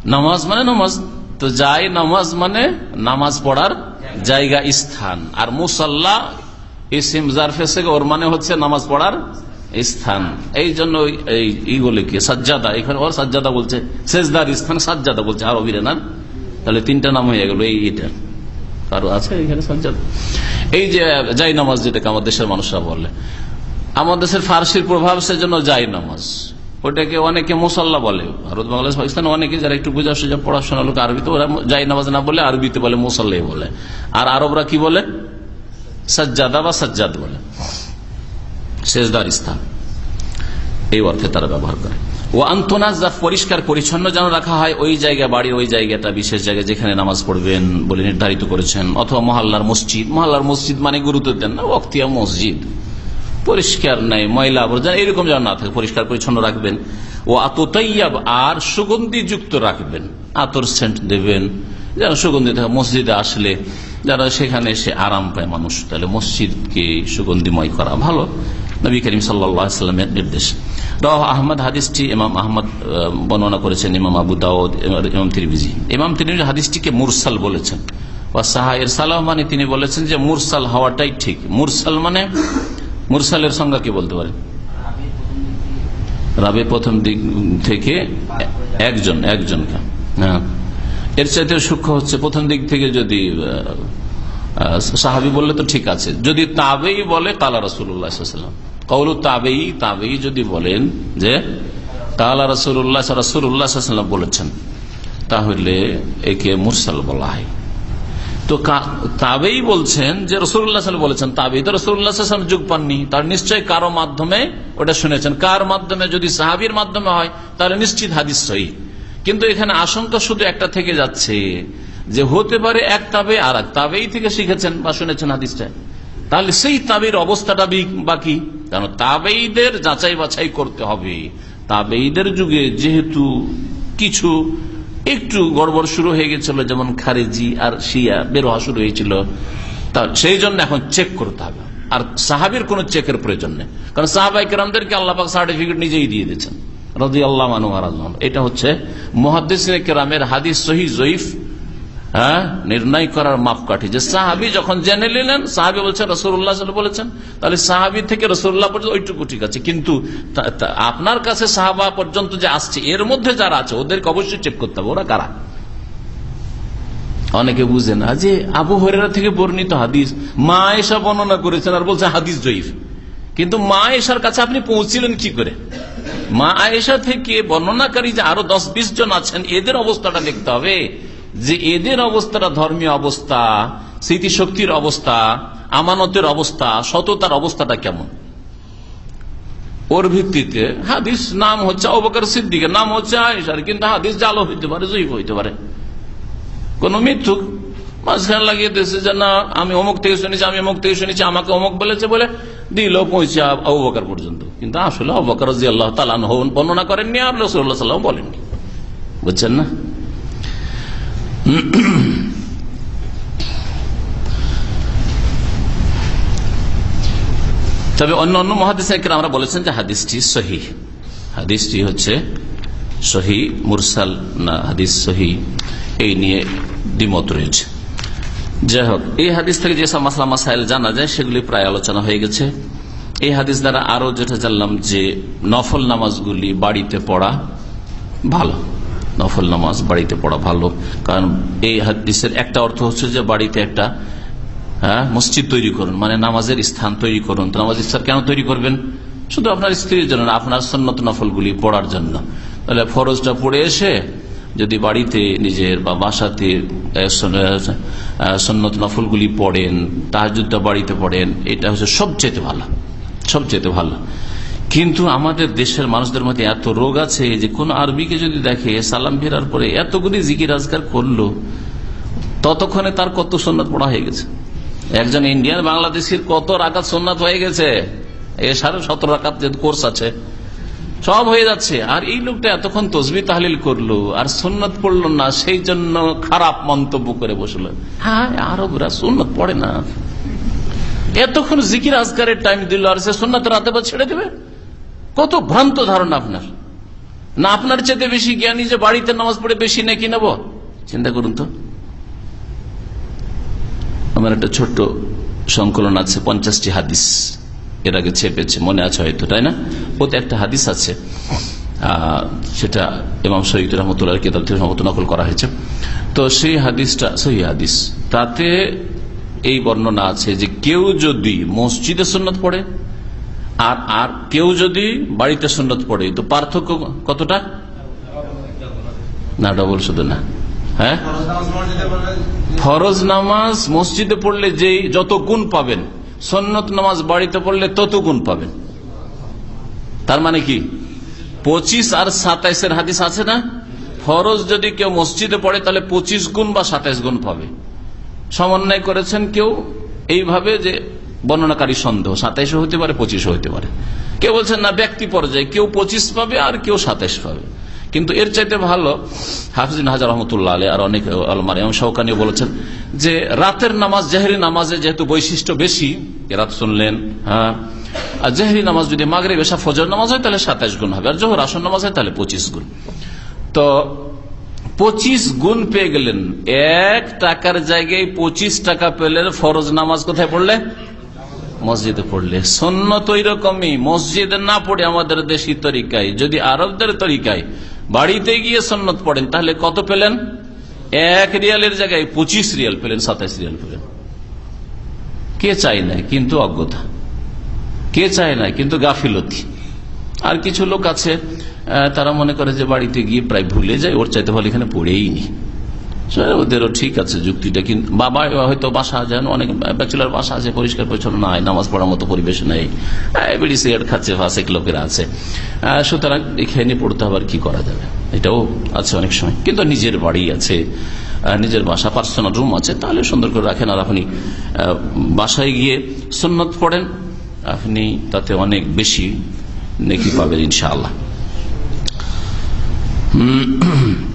নামাজ মানে নামাজ তো যাই নামাজ মানে নামাজ পড়ার জায়গা, স্থান। আর মুসাল্লা ইসিম জারফেসে ওর মানে হচ্ছে নামাজ পড়ার স্থান। এই জন্য এইগুলিকে সাজ্জাদা। এখানে ওর সাজ্জাদা বলছে শেষদার স্থান সাজ্জাদা বলছে। আর অবিরে না? তাহলে তিনটা নাম হয়ে গেল এই এটা কারও আছে এখানে সাজ্জাদা? এই যে যাই নামাজ, যেটাকে আমার দেশের মানুষরা বলে। আমাদের দেশের ফার্সির প্রভাব সেজন্য যায় নামাজ। ওটাকে অনেকে মুসাল্লা বলে। ভারত, বাংলাদেশ, পাকিস্তান অনেকে যারা একটু বুঝা সুঝা পড়াশোনা লোক, আরবিতে ওরা যাই নামাজ না বলে আরবিতে বলে, মুসাল্লাই বলে। আর আরবরা কি বলে? সাজ্জাদা বা সাজ্জাদ বলে। শেষদার স্থান। এই অর্থে তারা ব্যবহার করে। ও আন্তনাজা পরিষ্কার পরিচ্ছন্ন যেন রাখা হয়, ওই জায়গা বাড়ির ওই জায়গাটা, বিশেষ জায়গায় যেখানে নামাজ পড়বেন বলে নির্ধারিত করেছেন। অথবা মহল্লার মসজিদ। মহল্লার মসজিদ মানে গুরুত্ব দেন না অক্তিয়া মসজিদ। পরিষ্কার নাই, ময়লা আবর্জনা, এরকম যেন না থাকে, পরিষ্কার পরিচ্ছন্ন রাখবেন। ও আততাইয়াব আর সুগন্ধি যুক্ত রাখবেন, আতর সেন্ট দেবেন। যেন সুগন্ধি থাকে, মসজিদে আসলে যারা সেখানে সে আরাম পায় মানুষ, তাহলে মসজিদকে সুগন্ধিময় করা ভালো। নবী করিম সাল্লামের নির্দেশ। আহমদ, হাদিসটি ইমাম আহমদ বর্ণনা করেছেন ইমাম আবু দাউদ, ইমাম তিরমিজি। ইমাম তিরমিজি হাদিসটিকে মুরসাল বলেছেন। বা সাহায়ের সালাহ মানে তিনি বলেছেন যে মুরসাল হওয়াটাই ঠিক। মুরসাল মানে মুরসালের সংজ্ঞা কি বলতে পারেন? রাবে প্রথম দিক থেকে একজন, একজনকে। হ্যাঁ। এর চাইতে সূক্ষ্ম হচ্ছে, প্রথম দিক থেকে যদি সাহাবি বললে তো ঠিক আছে। যদি তাবেই বলে কালা রসুল্লাহাম কৌলু তাবেই তাবেই যদি বলেন যে কালা রসুল্লাহ রসুল্লাহাম বলেছেন, তাহলে একে মুরসাল বলা হয়। তো তাবেই বলছেন যে রসুল্লাহ বলেছেন, তাবেই তো রসুল্লাহ যুগ পাননি। তার নিশ্চয় কারও মাধ্যমে ওটা শুনেছেন। কার মাধ্যমে? যদি সাহাবির মাধ্যমে হয়, তাহলে নিশ্চিত হাদিস সহি। কিন্তু এখানে আশঙ্কা শুধু একটা থেকে যাচ্ছে যে হতে পারে এক তাবে আর এক তাবেই থেকে শিখেছেন বা শুনেছেন হাদিসটা। তাহলে সেই তাবের অবস্থাটা বাকি। কারণ তাবেইদের যাচাই বাছাই করতে হবে। তাবেইদের যুগে যেহেতু কিছু একটু গড়বড় শুরু হয়ে গেছিল, যেমন খারেজি আর শিয়া বের হওয়া শুরু হয়েছিল। সেই জন্য এখন চেক করতে হবে। আর সাহাবির কোন চেকের প্রয়োজন নেই। কারণ সাহাবাই কেরামদেরকে আল্লাহ সার্টিফিকেট নিজেই দিয়ে দিয়েছেন। রাজি আল্লাহ এটা হচ্ছে মহাদিস কেরামের হাদিস সহি জয়ীফ। হ্যাঁ? নির্ণয় করার মাপকাঠি। যে সাহাবি যখন জেনে নিলেন, সাহাবি বলছেন রসুল্লাহ বলেছেন, তাহলে সাহাবি থেকে রসুল্লাহ পর্যন্ত ওইটুকু ঠিক আছে। কিন্তু আপনার কাছে সাহাবা পর্যন্ত যে আসছে, এর মধ্যে যারা আছে, ওদেরকে অবশ্যই চেক করতে হবে। ওরা কারা? অনেকে বুঝে না। যে আবু হরেরা থেকে বর্ণিত হাদিস, মা এসা বর্ণনা করেছেন আর বলছে হাদিস জয়ীফ। কিন্তু মা এসার কাছে আপনি পৌঁছিলেন কি করে? মা আয়েশা থেকে বর্ণনাকারী যে আরও দশ, বিশ জন আছেন, এদের অবস্থাটা দেখতে হবে। যে এদের অবস্থাটা ধর্মীয় অবস্থা, স্মৃতিশক্তির অবস্থা, আমানতের অবস্থা, সততার অবস্থাটা কেমন? ওর ভিত্তিতে হাদিস নাম হচ্ছে অবকার সিদ্দিকের, নাম হচ্ছে আয়েশার, কিন্তু হাদিস জালো হইতে পারে জৈব হইতে পারে। কোন মিথ্যুক মাঝখানে লাগিয়ে দিয়েছে যে না, আমি অমুক থেকে শুনেছি, আমি অমুক থেকে শুনেছি, আমাকে অমুক বলেছে বলে দিল পৌঁছে অবকার পর্যন্ত। কিন্তু আসলে অবকার জি আল্লাহ তালান বর্ণনা করেননি আর রসুল্লাহ সাল্লাম বলেননি। বুঝছেন না? [COUGHS] তবে অন্য অন্য মহাদিস আমরা বলেছেন যে হাদিসটি সহি হাদিসটি হচ্ছে সহি মুরসাল, না, হাদিস সহি এই নিয়ে দ্বিমত রয়েছে। যাই হোক, এই হাদিস থেকে যেসব মাসলা মাসাইল জানা যায়, সেগুলি প্রায় আলোচনা হয়ে গেছে। এই হাদিস দ্বারা আরও যেটা জানলাম যে নফল নামাজগুলি বাড়িতে পড়া ভালো। নফল নামাজ বাড়িতে পড়া ভালো। কারণ এই হাদিসের একটা অর্থ হচ্ছে যে বাড়িতে একটা হ্যাঁ মসজিদ তৈরি করুন। মানে নামাজের স্থান তৈরি করুন। তো নামাজ স্থান কেন তৈরি করবেন? শুধু আপনার স্ত্রীর জন্য আপনার সন্ন্যত নফলগুলি পড়ার জন্য। তাহলে ফরজটা পড়ে এসে যদি বাড়িতে নিজের বা বাসাতে সন্ন্যত নফলগুলি পড়েন তাহাজুদ্দা বাড়িতে পড়েন, এটা হচ্ছে সবচেয়ে ভালো। সবচেয়ে ভালো। কিন্তু আমাদের দেশের মানুষদের মধ্যে এত রোগ আছে যে কোন আরবিকে যদি দেখে সালাম ফেরার পরে এতগুলি জিকির আজকার করল, ততক্ষণে তার কত সন্ন্যত পড়া হয়ে গেছে। একজন ইন্ডিয়ান বাংলাদেশের কত রাকাত সোননাথ হয়ে গেছে? এ সাড়ে সতেরো রাকাত যে কোর্স আছে, সব হয়ে যাচ্ছে। আর এই লোকটা এতক্ষণ তসবি তাহলিল করল, আর সুন্নত পড়ল না, সেই জন্য খারাপ মন্তব্য করে বসল। হ্যাঁ আরবরা সুন্নত পড়ে না। এতক্ষণ জিকির আজকারের টাইম দিল, আর সে সুন্নত রাতে বা ছেড়ে দেবে? কত ভ্রান্ত ধারণা আপনার। না আপনার চেয়ে বেশি জ্ঞানী যে বাড়িতে নামাজ পড়ে বেশি নাকি নেব? চিন্তা করুন তো। আমার একটা ছোট্ট সংকলন আছে, পঞ্চাশটি হাদিস। এর আগে ছেপেছে, মনে আছে হয়তো, তাই না? ওতে একটা হাদিস আছে। সেটা ইমাম শহীদ রহমতুল্লাহ কেতাব থেকে সম্মত নকল করা হয়েছে। তো সেই হাদিসটা সহি হাদিস, তাতে এই বর্ণনা আছে যে কেউ যদি মসজিদে সন্ন্যত পড়ে আর আর কেউ যদি বাড়িতে সুন্নত পড়ে, তো পার্থক্য কতটা? না ডবল শুধু না। হ্যাঁ? ফরজ নামাজ মসজিদে পড়লে যেই যত গুণ পাবেন, সন্নত নামাজ বাড়িতে পড়লে তত গুণ পাবেন। তার মানে কি? পঁচিশ আর সাতাইশের হাদিস আছে না? ফরজ যদি কেউ মসজিদে পড়ে, তাহলে পঁচিশ গুণ বা সাতাইশ গুণ পাবে। সমন্বয় করেছেন কেউ এইভাবে যে বর্ণনাকারী সন্দেহ, সাতাইশও হতে পারে, পঁচিশও হতে পারে। কেউ বলছেন, না, ব্যক্তি পর্যায়ে, কেউ পঁচিশ পাবে আর কেউ সাতাইশ পাবে। কিন্তু এর চাইতে ভালো হাফিজিন হাজার রহমতুল্লাহ আলী আর অনেক আলমার এবং সৌকানিও বলেছেন যে, রাতের নামাজ, জেহরি নামাজে যেহেতু বৈশিষ্ট্য বেশি রাত শুনলেন হ্যাঁ আর জেহরি নামাজ যদি মাগরে বেশা ফজর নামাজ হয়, তাহলে সাতাইশ গুণ হবে, আর জহর আসন নামাজ হয়, তাহলে পঁচিশ গুণ। তো পঁচিশ গুণ পেয়ে গেলেন। এক টাকার জায়গায় পঁচিশ টাকা পেলেন ফরজ নামাজ কোথায় পড়লে? মসজিদে পড়লে সন্ন্যত ওই রকমই মসজিদে না পড়ে আমাদের দেশি তরিকায়। যদি আরবদের তরিকায় বাড়িতে গিয়ে সন্ন্যত পড়েন, তাহলে কত পেলেন? এক রিয়ালের জায়গায় পঁচিশ রিয়াল পেলেন সাতাইশ রিয়াল পেলেন। কে চাই না কিন্তু অজ্ঞতা। কে চায় না কিন্তু গাফিলতি। আর কিছু লোক আছে তারা মনে করে যে বাড়িতে গিয়ে প্রায় ভুলে যায়, ওর চাইতে ভালো এখানে পড়েই নি। ওদেরও ঠিক আছে যুক্তিটা, কিন্তু বাবা হয়তো বাসা যেন, অনেক ব্যাচুলার বাসা আছে, পরিষ্কার পরিচ্ছন্ন নাই, নামাজ পড়ার মতো পরিবেশ নেই। বিড়ি সিগারেট খাচ্ছে, ফাঁসেক লোকেরা আছে। সুতরাং এখানে পড়তে আবার কি করা যাবে? এটাও আছে অনেক সময়। কিন্তু নিজের বাড়ি আছে নিজের বাসা, পার্সোনাল রুম আছে, তাহলে সুন্দর করে রাখেন। আর আপনি বাসায় গিয়ে সুন্নত পড়েন, আপনি তাতে অনেক বেশি নেকি পাবেন, ইনশাআল্লাহ। [CLEARS THROAT]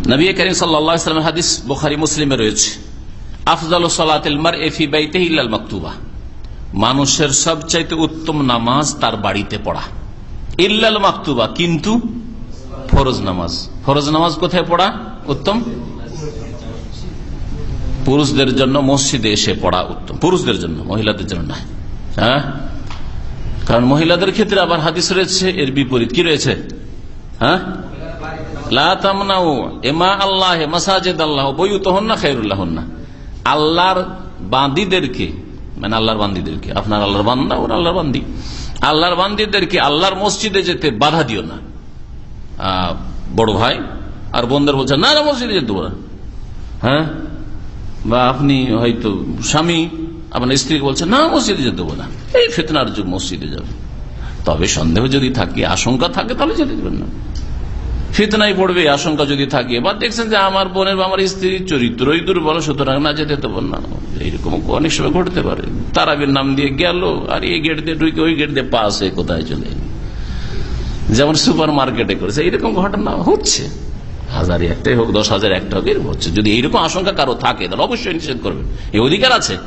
নবী করিম সাল্লামের হাদিস বোখারি, মুসলিমে রয়েছে। আফজাল সালাতিলমার এফি বাইতে ইল্লাল মাকতুবা। মানুষের সবচাইতে উত্তম নামাজ তার বাড়িতে পড়া। ইল্লাল মাকতুবা, কিন্তু ফরজ নামাজ। ফরজ নামাজ কোথায় পড়া? উত্তম? পুরুষদের জন্য মসজিদে এসে পড়া উত্তম। পুরুষদের জন্য, মহিলাদের জন্য না। হ্যাঁ? কারণ মহিলাদের ক্ষেত্রে আবার হাদিস রয়েছে, এর বিপরীত। কি রয়েছে? হ্যাঁ? আল্লাহর বান্দিদেরকে মানে আল্লাহর বান্দিদেরকে, আপনার আল্লাহর বান্দা, ওর আল্লাহর বান্দি। আল্লাহর বান্দিদেরকে আল্লাহর মসজিদে যেতে বাধা দিও না। বড় ভাই, আর বোনদের বলছেন না না, মসজিদে যেতে না। হ্যাঁ? বা আপনি হয়তো স্বামী, আপনার স্ত্রীকে বলছেন না, মসজিদে যেতে না। এই ফেতনার যুগ মসজিদে যাবে। তবে সন্দেহ যদি থাকে, আশঙ্কা থাকে, তাহলে যেতে দেবেন না। ফিতনাই পড়বে, আশঙ্কা যদি থাকে। বা দেখছেন যে আমার বোনের বা আমার স্ত্রীর চরিত্রই দুর্বল, সুতরাং না যেতে দেবো না। এইরকম অনেক সময় ঘটতে পারে। তারাবির নাম দিয়ে গেল, আর এই গেট দিয়ে ঢুকে ওই গেট দিয়ে পাস হয়ে কোথায় চলে যেমন সুপার মার্কেটে করেছে, এইরকম ঘটনা হচ্ছে। হাজারে একটাই হোক, দশ হাজার একটা হোক, এরকম হচ্ছে। যদি এইরকম আশঙ্কা কারও থাকে, তাহলে অবশ্যই নিষেধ করবেন। এই অধিকার আছে।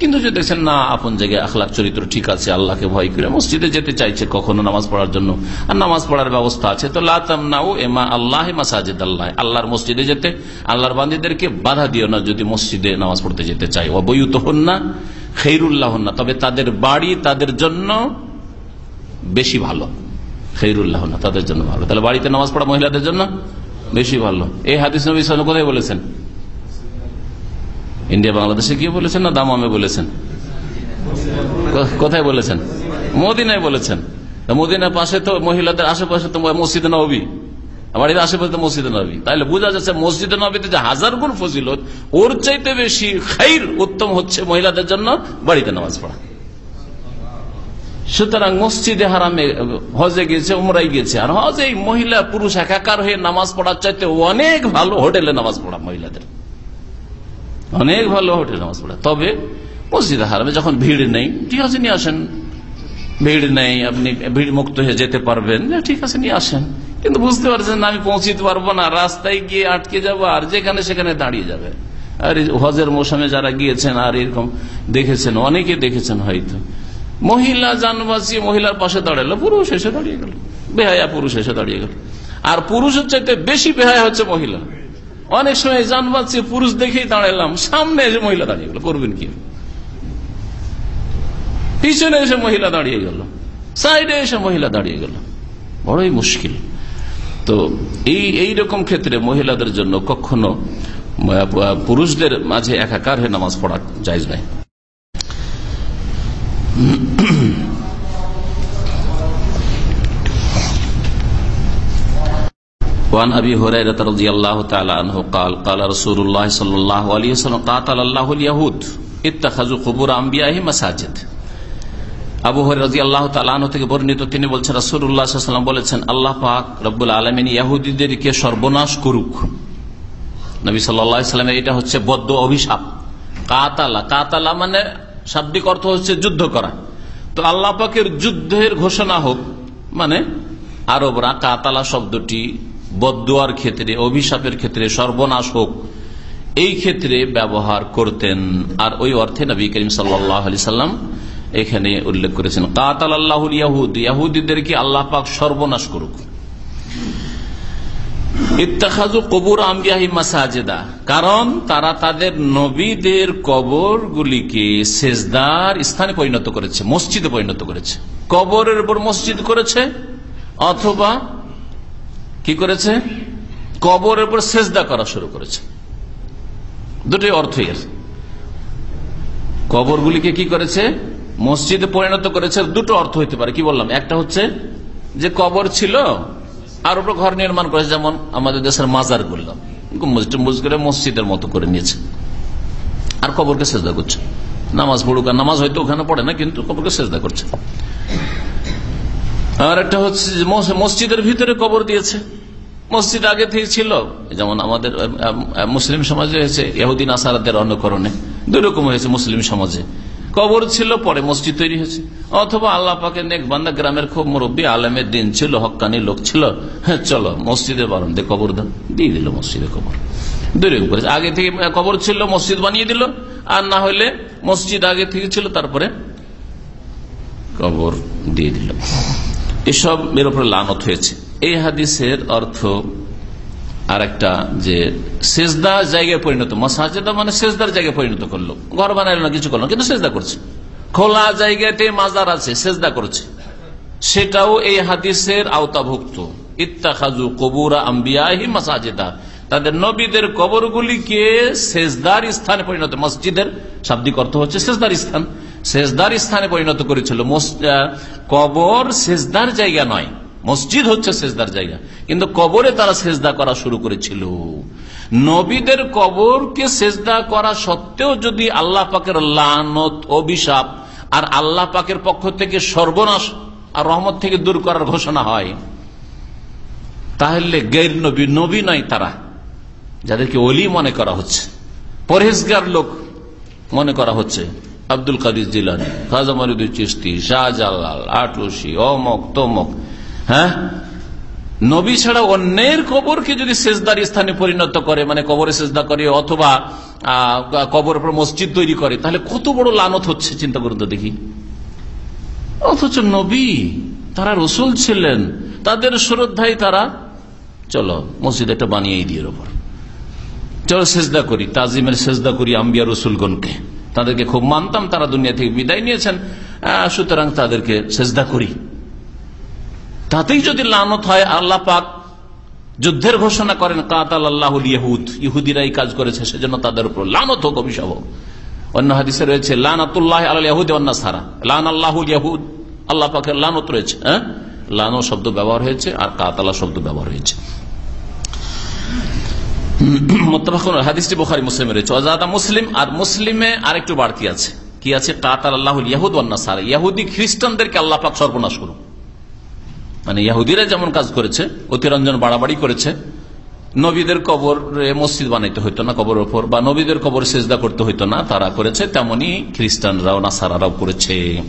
কিন্তু যদি দেখছেন, না, আপন জায়গায় আখলাখ চরিত্র ঠিক আছে, আল্লাহকে ভয় করে মসজিদে যেতে চাইছে, কখনো নামাজ পড়ার জন্য। আর নামাজ পড়ার ব্যবস্থা আছে, তো লাতামনাও এমা আল্লাহ মাসাজিদ আল্লাহ আল্লাহর মসজিদে যেতে, আল্লাহর বান্দিদেরকে বাধা দিও না যদি মসজিদে নামাজ পড়তে যেতে চাই অবয়ুত হন না খেইরুল্লাহ না তবে তাদের বাড়ি তাদের জন্য বেশি ভালো। খেইরুল্লাহ না তাদের জন্য ভালো। তাহলে বাড়িতে নামাজ পড়া মহিলাদের জন্য বেশি ভালো। এই হাদিস নবী কোথায় বলেছেন? ইন্ডিয়া বাংলাদেশে গিয়ে বলেছেন না দামামে বলেছেন? কোথায় বলেছেন? মদিনায় বলেছেন। মদিনার পাশে তো মহিলাদের আশেপাশে তো মসজিদ নবী। আশেপাশে তো মসজিদ নবী। তাহলে বোঝা যাচ্ছে মসজিদ নবীতে যে হাজার গুণ ফজিলত, ওর চাইতে বেশি খাইর উত্তম হচ্ছে মহিলাদের জন্য বাড়িতে নামাজ পড়া। সুতরাং মসজিদে হারামে, হজে গেছে উমরাই গেছে আর হজে মহিলা, পুরুষ একাকার হয়ে নামাজ পড়ার চাইতে অনেক ভালো হোটেলে নামাজ পড়া মহিলাদের। অনেক ভালো হোটেল নামাজ পড়া। তবে মসজিদে হারামে যখন ভিড় নেই, ঠিক আছে, নিয়ে আসেন। ভিড় নেই, আপনি ভিড় মুক্ত হয়ে যেতে পারবেন। ঠিক আছে, নিয়ে আসেন। কিন্তু বুঝতে পারছেন আমি পৌঁছিতে পারব না, রাস্তায় গিয়ে আটকে যাব আর যেখানে সেখানে দাঁড়িয়ে যাবে। আর হজের মৌসুমে যারা গিয়েছেন আর এরকম দেখেছেন, অনেকে দেখেছেন হয়তো। মহিলা জানবাসী মহিলার পাশে দাঁড়াল, পুরুষ এসে দাঁড়িয়ে গেল। বেহায়া পুরুষ এসে দাঁড়িয়ে গেল। আর পুরুষের চাইতে বেশি বেহায়া হচ্ছে মহিলা। অনেক সময় যান পাচ্ছি পুরুষ দেখেই দাঁড়ালাম সামনে এসে মহিলা দাঁড়িয়ে গেল। করবেন কি? পিছনে এসে মহিলা দাঁড়িয়ে গেল। সাইডে এসে মহিলা দাঁড়িয়ে গেল। বড়ই মুশকিল। তো এই এই রকম ক্ষেত্রে মহিলাদের জন্য কখনো পুরুষদের মাঝে একাকার হয়ে নামাজ পড়া যায় নাই وعن ابي هريره رضي الله تعالى عنه قال قال رسول الله صلى الله عليه وسلم قاتل الله اليهود اتخذوا قبور انبيائهم مساجد আবু হরি আল্লাহ তালু থেকে বর্ণিত তিনি বলছেন রাসুল্লাহাম বলেছেন আল্লাহ পাক রব্বুল আলমিন ইয়াহুদীদেরকে সর্বনাশ করুক নবী সাল্লামের এটা হচ্ছে বদ্ধ অভিশাপ কাতালা কাতালা মানে শাব্দিক অর্থ হচ্ছে যুদ্ধ করা তো আল্লাহ পাকের যুদ্ধের ঘোষণা হোক মানে আরবরা কাতালা শব্দটি বদুয়ার ক্ষেত্রে, অভিশাপের ক্ষেত্রে, সর্বনাশ হোক, এই ক্ষেত্রে ব্যবহার করতেন। আর ওই অর্থে নবী করিম সাল্লি সাল্লাম এখানে উল্লেখ করেছেন কাতাল আল্লাহুল ইয়াহুদ ইয়াহুদীদেরকে আল্লাহ পাক সর্বনাশ করুক? ইত্তাখাজু কবুর আম্বিয়াহি মাসাজেদা কারণ তারা তাদের নবীদের কবরগুলিকে সেজদার স্থানে পরিণত করেছে, মসজিদে পরিণত করেছে। কবরের উপর মসজিদ করেছে, অথবা কি করেছে? কবরের উপর সেজদা করা শুরু করেছে। দুটোই অর্থই আছে। কবরগুলিকে কি করেছে? মসজিদে পরিণত করেছে। দুটো অর্থ হইতে পারে। কি বললাম? একটা হচ্ছে যে কবর ছিল, আর উপর ঘর নির্মাণ করেছে, যেমন আমাদের দেশের মাজার গম্বুজ করে মসজিদের মতো করে নিয়েছে। আর কবরকে সেজদা করছে। নামাজ পড়ুক আর নামাজ হয়তো ওখানে পড়ে না, কিন্তু কবরকে সেজদা করছে। আর একটা হচ্ছে মসজিদের ভিতরে কবর দিয়েছে। মসজিদ আগে থেকে ছিল। যেমন আমাদের মুসলিম সমাজে হয়েছে ইহুদিন আসারাদের অনুকরণে। দুই রকম হয়েছে মুসলিম সমাজে। কবর ছিল, পরে মসজিদ তৈরি হয়েছে। অথবা আল্লাহ পাকে নেক বান্দা গ্রামের খুব মুরব্বী, আলমের দিন ছিল, হকানি লোক ছিল। হ্যাঁ চলো, মসজিদে বারান্দে কবর দান দিয়ে দিল মসজিদে কবর। দুই রকম করেছে। আগে থেকে কবর ছিল, মসজিদ বানিয়ে দিল। আর না হলে মসজিদ আগে থেকে ছিল, তারপরে কবর দিয়ে দিল। এসব এর উপরে লানত হয়েছে। এই হাদিসের অর্থ আর একটা যে সেজদা জায়গায় পরিণত মসাজেদা মানে সেজদার জায়গায় পরিণত করল। ঘর বানাইলো না, কিছু করল কিন্তু সেজদা করছে। খোলা জায়গাতে মাজার আছে, সেজদা করছে। সেটাও এই হাদিসের আওতাভুক্ত। ইত্তাখাজু কবুরা আম্বিয়াহি মাসাজেদা। তাদের নবীদের কবরগুলিকে সেজদার স্থানে পরিণত। মসজিদের শাব্দিক অর্থ হচ্ছে সেজদার স্থান। সেজদার স্থানে পরিণত করেছিল। কবর সেজদার জায়গা নয়। মসজিদ হচ্ছে সেজদার জায়গা। কিন্তু কবরে তারা সেজদা করা শুরু করেছিল। নবীদের কবরকে সেজদা করা সত্ত্বেও যদি আল্লাহ পাকের লানত, অভিশাপ আর আল্লাহ পাকের পক্ষ থেকে সর্বনাশ আর রহমত থেকে দূর করার ঘোষণা হয়, তাহলে গের নবী নবী নয় তারা। যাদেরকে অলি মনে করা হচ্ছে, পরহেজগার লোক মনে করা হচ্ছে। আব্দুল কাদির জিলানি, খাজা চিস্তি শাহজালাল, আটলসি, অমক, তমক হ্যাঁ? নবী ছাড়া অন্যের কবরকে যদি সেজদার স্থানে পরিণত করে মানে কবরে সেজদা করে অথবা কবর উপর মসজিদ তৈরি করে, তাহলে কত বড় লানত হচ্ছে চিন্তা করুন তো দেখি। অথচ নবী, তারা রসুল ছিলেন, তাদের শ্রদ্ধায় তারা, চলো মসজিদ একটা বানিয়ে দিয়ে ওপর চলো সেজদা করি, তাজিমের সেজদা করি আম্বিয়া রসুলগণকে। তাদেরকে খুব মানতাম, তারা দুনিয়া থেকে বিদায় নিয়েছেন। সুতরাং তাদেরকে সেজদা করি। তাতেই যদি লানত হয়, আল্লাহ পাক যুদ্ধের ঘোষণা করেন, কাতাল আল্লাহ ইহুদ ইহুদিরা এই কাজ করেছে, সেজন্য তাদের উপর লানত হোক, অভিশাপ অন্য হাদিসে রয়েছে, লানাতুল্লাহ আল্লাহ ইহুদ অন্য সারা লান আল্লাহ ইহুদ আল্লাহ পাকের লানত রয়েছে হ্যাঁ? লানো শব্দ ব্যবহার হয়েছে, আর কাতালা শব্দ ব্যবহার হয়েছে। [CLEARS THROAT] হাদিসটি বোখারি, মুসলিমে রয়েছে। অজাদা মুসলিম আর মুসলিমে আরেকটু বাড়তি আছে। কি আছে? কাতাল আল্লাহ ইয়াহুদ সারা ইয়াহুদি খ্রিস্টানদেরকে আল্লাহ পাক সর্বনাশ করুন মানে ইয়াহুদিরা যেমন কাজ করেছে, অতিরঞ্জন বাড়াবাড়ি করেছে, নবীদের কবর মসজিদ বানাইতে হইতো না কবর ওপর, বা নবীদের কবর সেজদা করতে হইতো না, তারা করেছে তেমনি খ্রিস্টানরাও নাসারারাও করেছে।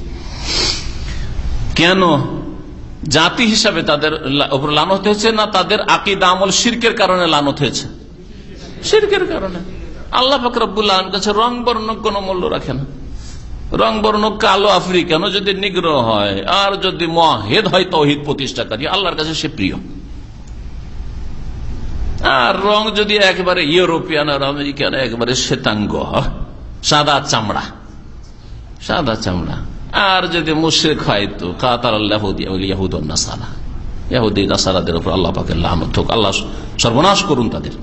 কেন? জাতি হিসাবে তাদের উপর লানত হয়েছে না তাদের আকিদ আমল শির্কের কারণে লানত হয়েছে? শির্কের কারণে। আল্লাহ ফকরাবুল্লাহ কাছে রং বর্ণ কোন মূল্য রাখে না। রং বর্ণ কালো আফ্রিকান যদি নিগ্রহ হয়, আর যদি মহেদ হয় তহিদ প্রতিষ্ঠাকারী, আল্লাহর কাছে সে প্রিয়। আর রং যদি একেবারে ইউরোপিয়ান আর আমেরিকান, একেবারে শ্বেতাঙ্গ সাদা চামড়া সাদা চামড়া। আর যদি মুশ্রিক হয় তো কাতার আল্লাহ নাসারা। ইয়াহুদি, নাসারাদের উপর আল্লাহ পাকে আল্লাহ সর্বনাশ করুন তাদের।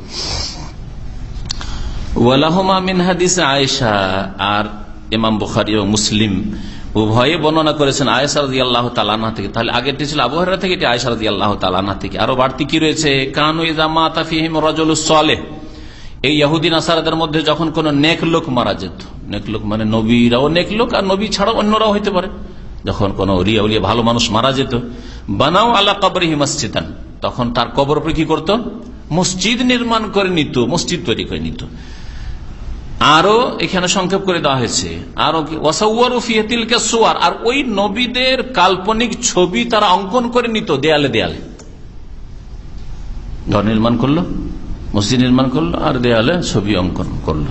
ওয়ালাহমা মিন হাদিস আয়েশা। আর ইমাম বুখারি ও মুসলিম উভয়ে বর্ণনা করেছেন আয়সারদি আল্লাহ তালানা থেকে। তাহলে আগেরটি ছিল আবহাওয়া থেকে, এটি আয়সারদি আল্লাহ তালানা থেকে। আরও বাড়তি কি রয়েছে? কানু ইজামা তাফিহিম রজল সালেহ। এই ইহুদিন আসারাদের মধ্যে যখন কোন নেক লোক মারা যেত, নেক লোক মানে নবীরাও নেক লোক আর নবী ছাড়াও অন্যরাও হইতে পারে। যখন কোন রিয়া উলিয়া ভালো মানুষ মারা যেত, বানাও আল্লাহ কবরহি মসজিদান। তখন তার কবর উপরে কি করত? মসজিদ নির্মাণ করে নিত, মসজিদ তৈরি করে নিত। আরও এখানে সংক্ষেপ করে দেওয়া হয়েছে। আরও ওয়াসাউরফিয়াতিলকে সোয়ার, আর ওই নবীদের কাল্পনিক ছবি তারা অঙ্কন করে নিত দেয়ালে দেয়ালে। ঘর নির্মাণ করল, মসজিদ নির্মাণ করল, আর দেয়ালে ছবি অঙ্কন করল।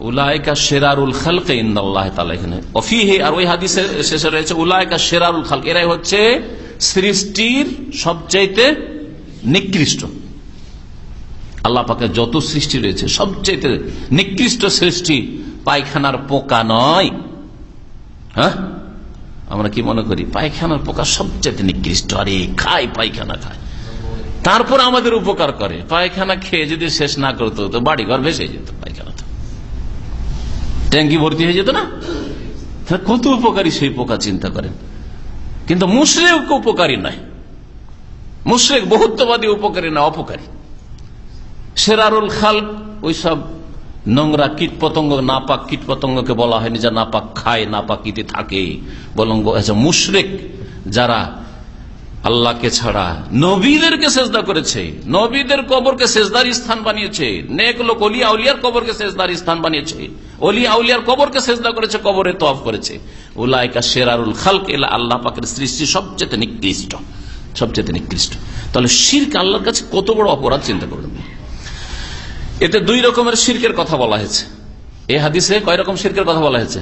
উলায়কা শেরারুল খালকে এখানে। আর ওই শেষে রয়েছে শেরারুল এরাই হচ্ছে সৃষ্টির সবচাইতে নিকৃষ্ট। আল্লাহ পাকে যত সৃষ্টি রয়েছে সবচেয়ে নিকৃষ্ট সৃষ্টি পায়খানার পোকা নয়। হ্যাঁ? আমরা কি মনে করি? পায়খানার পোকা সবচেয়ে নিকৃষ্ট। আরে, খায়, পায়খানা খায়। তারপর আমাদের উপকার করে। পায়খানা খেয়ে যদি শেষ না করতো, তো বাড়ি ঘর ভেসে যেত পায়খানা ট্যাঙ্কি ভর্তি হয়ে যেত না? কত উপকারী সেই পোকা, চিন্তা করেন। কিন্তু মুশরেক উপকারী নয়। মুশরেক বহুত্ববাদী উপকারী না অপকারী? সেরারুল খাল ওইসব নোংরা কীট পতঙ্গ, নাপাক কীট পতঙ্গকে বলা হয়নি যে নাপাক খায় নাপাকিতে থাকে। বলঙ্গ মুশরেক যারা আল্লাহকে ছাড়া নবীদেরকে সেজদা করেছে, নবীদের কবরকে সেজদার স্থান বানিয়েছে, নেক লোক অলিয়া উলিয়ার কবরকে সেজদার স্থান বানিয়েছে, অলিয়া উলিয়ার কবরকে সেজদা করেছে, কবরে তফ করেছে। উলায়কা শেরারুল খালক এলা আল্লাহ পাকের সৃষ্টি সবচেয়ে নিকৃষ্ট সবচেয়ে নিকৃষ্ট। তাহলে শির্ক আল্লাহর কাছে কত বড় অপরাধ, চিন্তা করবেন এতে দুই রকমের শির্কের কথা বলা হয়েছে। এই হাদিসে কয় রকম শির্কের কথা বলা হয়েছে?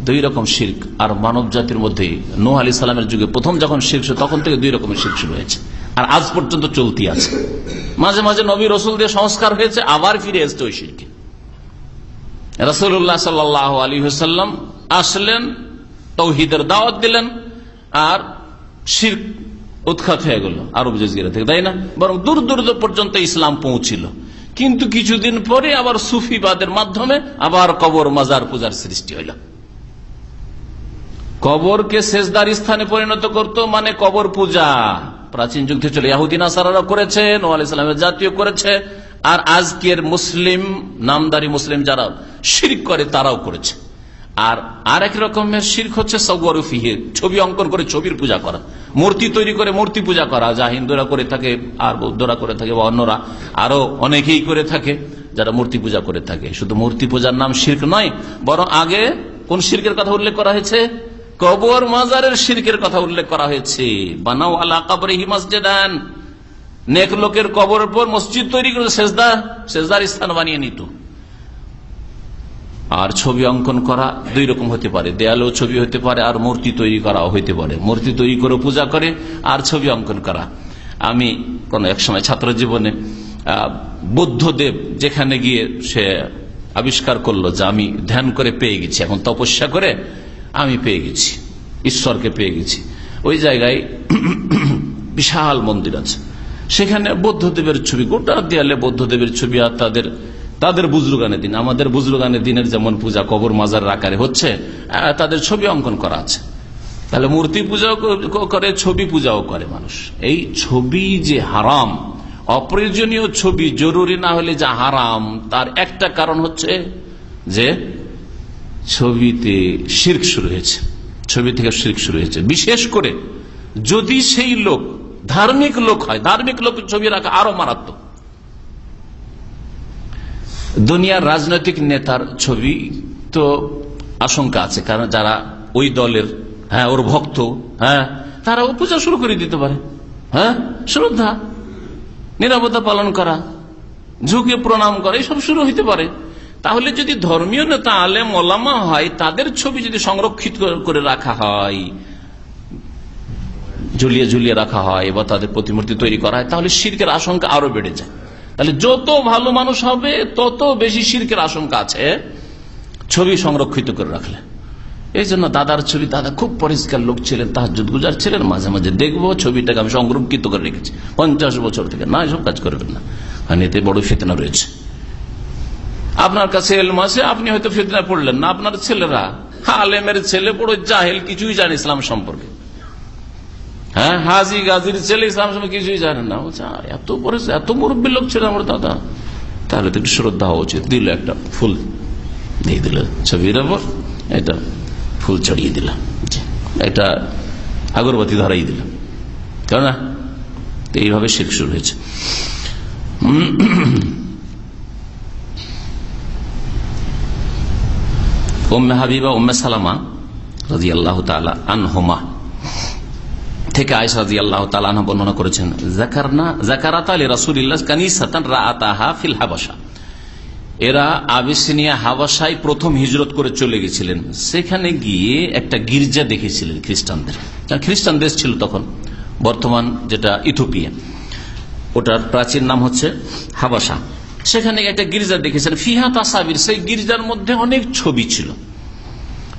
দুই রকম শির্ক। আর মানব জাতির মধ্যে নো আলী সালামের যুগে প্রথম যখন শির্ক তখন থেকে দুই রকমের শির্ক শুরু হয়েছে। আর আজ পর্যন্ত চলতি আছে। মাঝে মাঝে নবী রসুল দিয়ে সংস্কার হয়েছে, আবার ফিরে এসছে ওই শিরকে। রসুল্লাহ সাল্লাহ আলী হুসাল্লাম আসলেন, তৌহিদের দাওয়াত দিলেন, আর শির্ক উৎখাত হয়ে গেল আরব জজিরা থেকে, তাই না? বরং দূর দূর পর্যন্ত ইসলাম পৌঁছিল। কিন্তু কিছুদিন পরে আবার সুফিবাদের মাধ্যমে আবার কবর মাজার পূজার সৃষ্টি হইল। কবরকে শেষদার স্থানে পরিণত করত মানে কবর পূজা। প্রাচীন যুগ থেকে চলে ইয়াহুদ্দিন আসারা করেছে নোয়াল ইসলামের জাতীয় করেছে, আর আজকের মুসলিম, নামদারি মুসলিম যারা শির করে তারাও করেছে। আর আর এক রকমের শির্ক হচ্ছে সৌগরফিহে ছবি অঙ্কন করে ছবির পূজা করা। মূর্তি তৈরি করে মূর্তি পূজা করা, যা হিন্দুরা করে থাকে আর বৌদ্ধরা করে থাকে বা অন্যরা আরও অনেকেই করে থাকে যারা মূর্তি পূজা করে থাকে। শুধু মূর্তি পূজার নাম শির্ক নয়, বরং আগে কোন শির্কের কথা উল্লেখ করা হয়েছে? কবর মাজারের শির্কের কথা উল্লেখ করা হয়েছে। বানাও আল্লাহ কবরে হিমাসজেদান নেক লোকের কবর পর মসজিদ তৈরি করে শেষদা শেষদার স্থান বানিয়ে নিত। আর ছবি অঙ্কন করা দুই রকম হতে পারে। দেয়ালেও ছবি হতে পারে আর মূর্তি তৈরি করাও হইতে পারে। মূর্তি তৈরি করে পূজা করে আর ছবি অঙ্কন করা। আমি কোন এক সময় ছাত্র জীবনে বুদ্ধদেব যেখানে গিয়ে সে আবিষ্কার করল যে আমি ধ্যান করে পেয়ে গেছি, এখন তপস্যা করে আমি পেয়ে গেছি, ঈশ্বরকে পেয়ে গেছি। ওই জায়গায় [CLEARS THROAT] বিশাল মন্দির আছে। সেখানে বৌদ্ধদেবের ছবি, গোটা দেয়ালে বৌদ্ধদেবের ছবি আর তাদের তাদের বুজরুগানের দিন, আমাদের বুজরুগানের দিনের যেমন পূজা কবর মাজার আকারে হচ্ছে তাদের ছবি অঙ্কন করা আছে। তাহলে মূর্তি পূজাও করে, ছবি পূজাও করে মানুষ। এই ছবি যে হারাম, অপ্রয়োজনীয় ছবি জরুরি না হলে যা হারাম, তার একটা কারণ হচ্ছে যে ছবিতে শির্ক শুরু হয়েছে। ছবি থেকে শির্ক শুরু হয়েছে। বিশেষ করে যদি সেই লোক ধার্মিক লোক হয়, ধার্মিক লোক ছবি রাখা আরও মারাত্মক। দুনিয়ার রাজনৈতিক নেতার ছবি তো আশঙ্কা আছে, কারণ যারা ওই দলের হ্যাঁ ওর ভক্ত হ্যাঁ তারা ও পূজা শুরু করে দিতে পারে। হ্যাঁ শ্রদ্ধা, নিরাপত্তা পালন করা, ঝুঁকে প্রণাম করা, এসব শুরু হইতে পারে। তাহলে যদি ধর্মীয় নেতা আলে মলামা হয়, তাদের ছবি যদি সংরক্ষিত করে রাখা হয়, ঝুলিয়ে ঝুলিয়ে রাখা হয় বা তাদের প্রতিমূর্তি তৈরি করা হয়, তাহলে শির্কের আশঙ্কা আরও বেড়ে যায়। তাহলে যত ভালো মানুষ হবে, তত বেশি শির্কের আশঙ্কা আছে। ছবি সংরক্ষিত করে রাখলে। এই জন্য দাদার ছবি, দাদা খুব পরিষ্কার লোক ছিলেন তাহাজুদ গুজার ছিলেন, মাঝে মাঝে দেখব, ছবিটাকে আমি সংরক্ষিত করে রেখেছি। পঞ্চাশ বছর থেকে। না, এসব কাজ করবেন না। কারণ এতে বড় ফেতনা রয়েছে। আপনার কাছে এলম আছে, আপনি হয়তো ফিতনা পড়লেন না। আপনার ছেলেরা, আলেমের ছেলে বড় জাহেল, কিছুই জানে ইসলাম সম্পর্কে। হ্যাঁ হাজি গাজির ছেলে ইসলাম সম্পর্কে কিছুই জানে না বলছে এত বড় এত মুরব্বী লোক ছিল আমার দাদা তাহলে তো একটু শ্রদ্ধা হওয়া উচিত দিল একটা ফুল দিয়ে দিল ছবির ওপর এটা ফুল চড়িয়ে দিলাম এটা আগরবাতি ধরাই দিলাম কেন না এইভাবে শেখ শুরু হয়েছে উম্মে হাবিবা উম্মে সালামা রাজি আল্লাহ আনহোমা থেকে আয়সা রাজি আল্লাহ তালা বর্ণনা করেছেন এরা আবিসিনিয়া হাবাসায় প্রথম হিজরত করে চলে গেছিলেন। সেখানে গিয়ে একটা গির্জা দেখেছিলেন খ্রিস্টানদের। খ্রিস্টান দেশ ছিল তখন, বর্তমান যেটা ইথোপিয়া ওটার প্রাচীন নাম হচ্ছে হাবাসা সেখানে একটা গির্জা দেখেছেন, ফিহা তাসাবির। সেই গির্জার মধ্যে অনেক ছবি ছিল।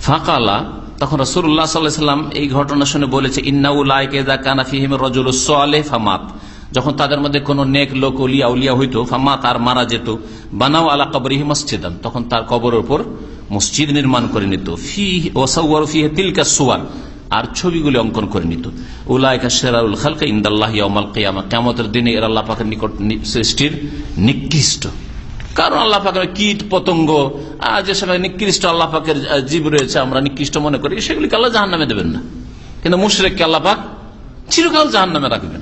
ফাঁকালা তখন রসুল্লাহ সাল্লাম এই ঘটনা শুনে বলেছে ফামাত। যখন তাদের মধ্যে কোন নেক লোক উলিয়া উলিয়া হইতো ফামা তার মারা যেত, বানাও আলা কবরিহি মসজিদান, তখন তার কবর উপর মসজিদ নির্মাণ করে নিত। ফি তিলকা সুয়ার আর ছবিগুলি অঙ্কন করে নিত। উলায়কা শেরাউল কেমতের দিনে এর আল্লাহ পাকের নিকট সৃষ্টির নিকৃষ্ট। কারণ আল্লাহ পাকের কীট পতঙ্গ, আর যে সময় নিকৃষ্ট আল্লাহ পাকের জীব রয়েছে, আমরা নিকৃষ্ট মনে করি, সেগুলিকে আল্লাহ জাহান নামে দেবেন না। কিন্তু মুশরেককে আল্লাহ পাক চিরকাল জাহান নামে রাখবেন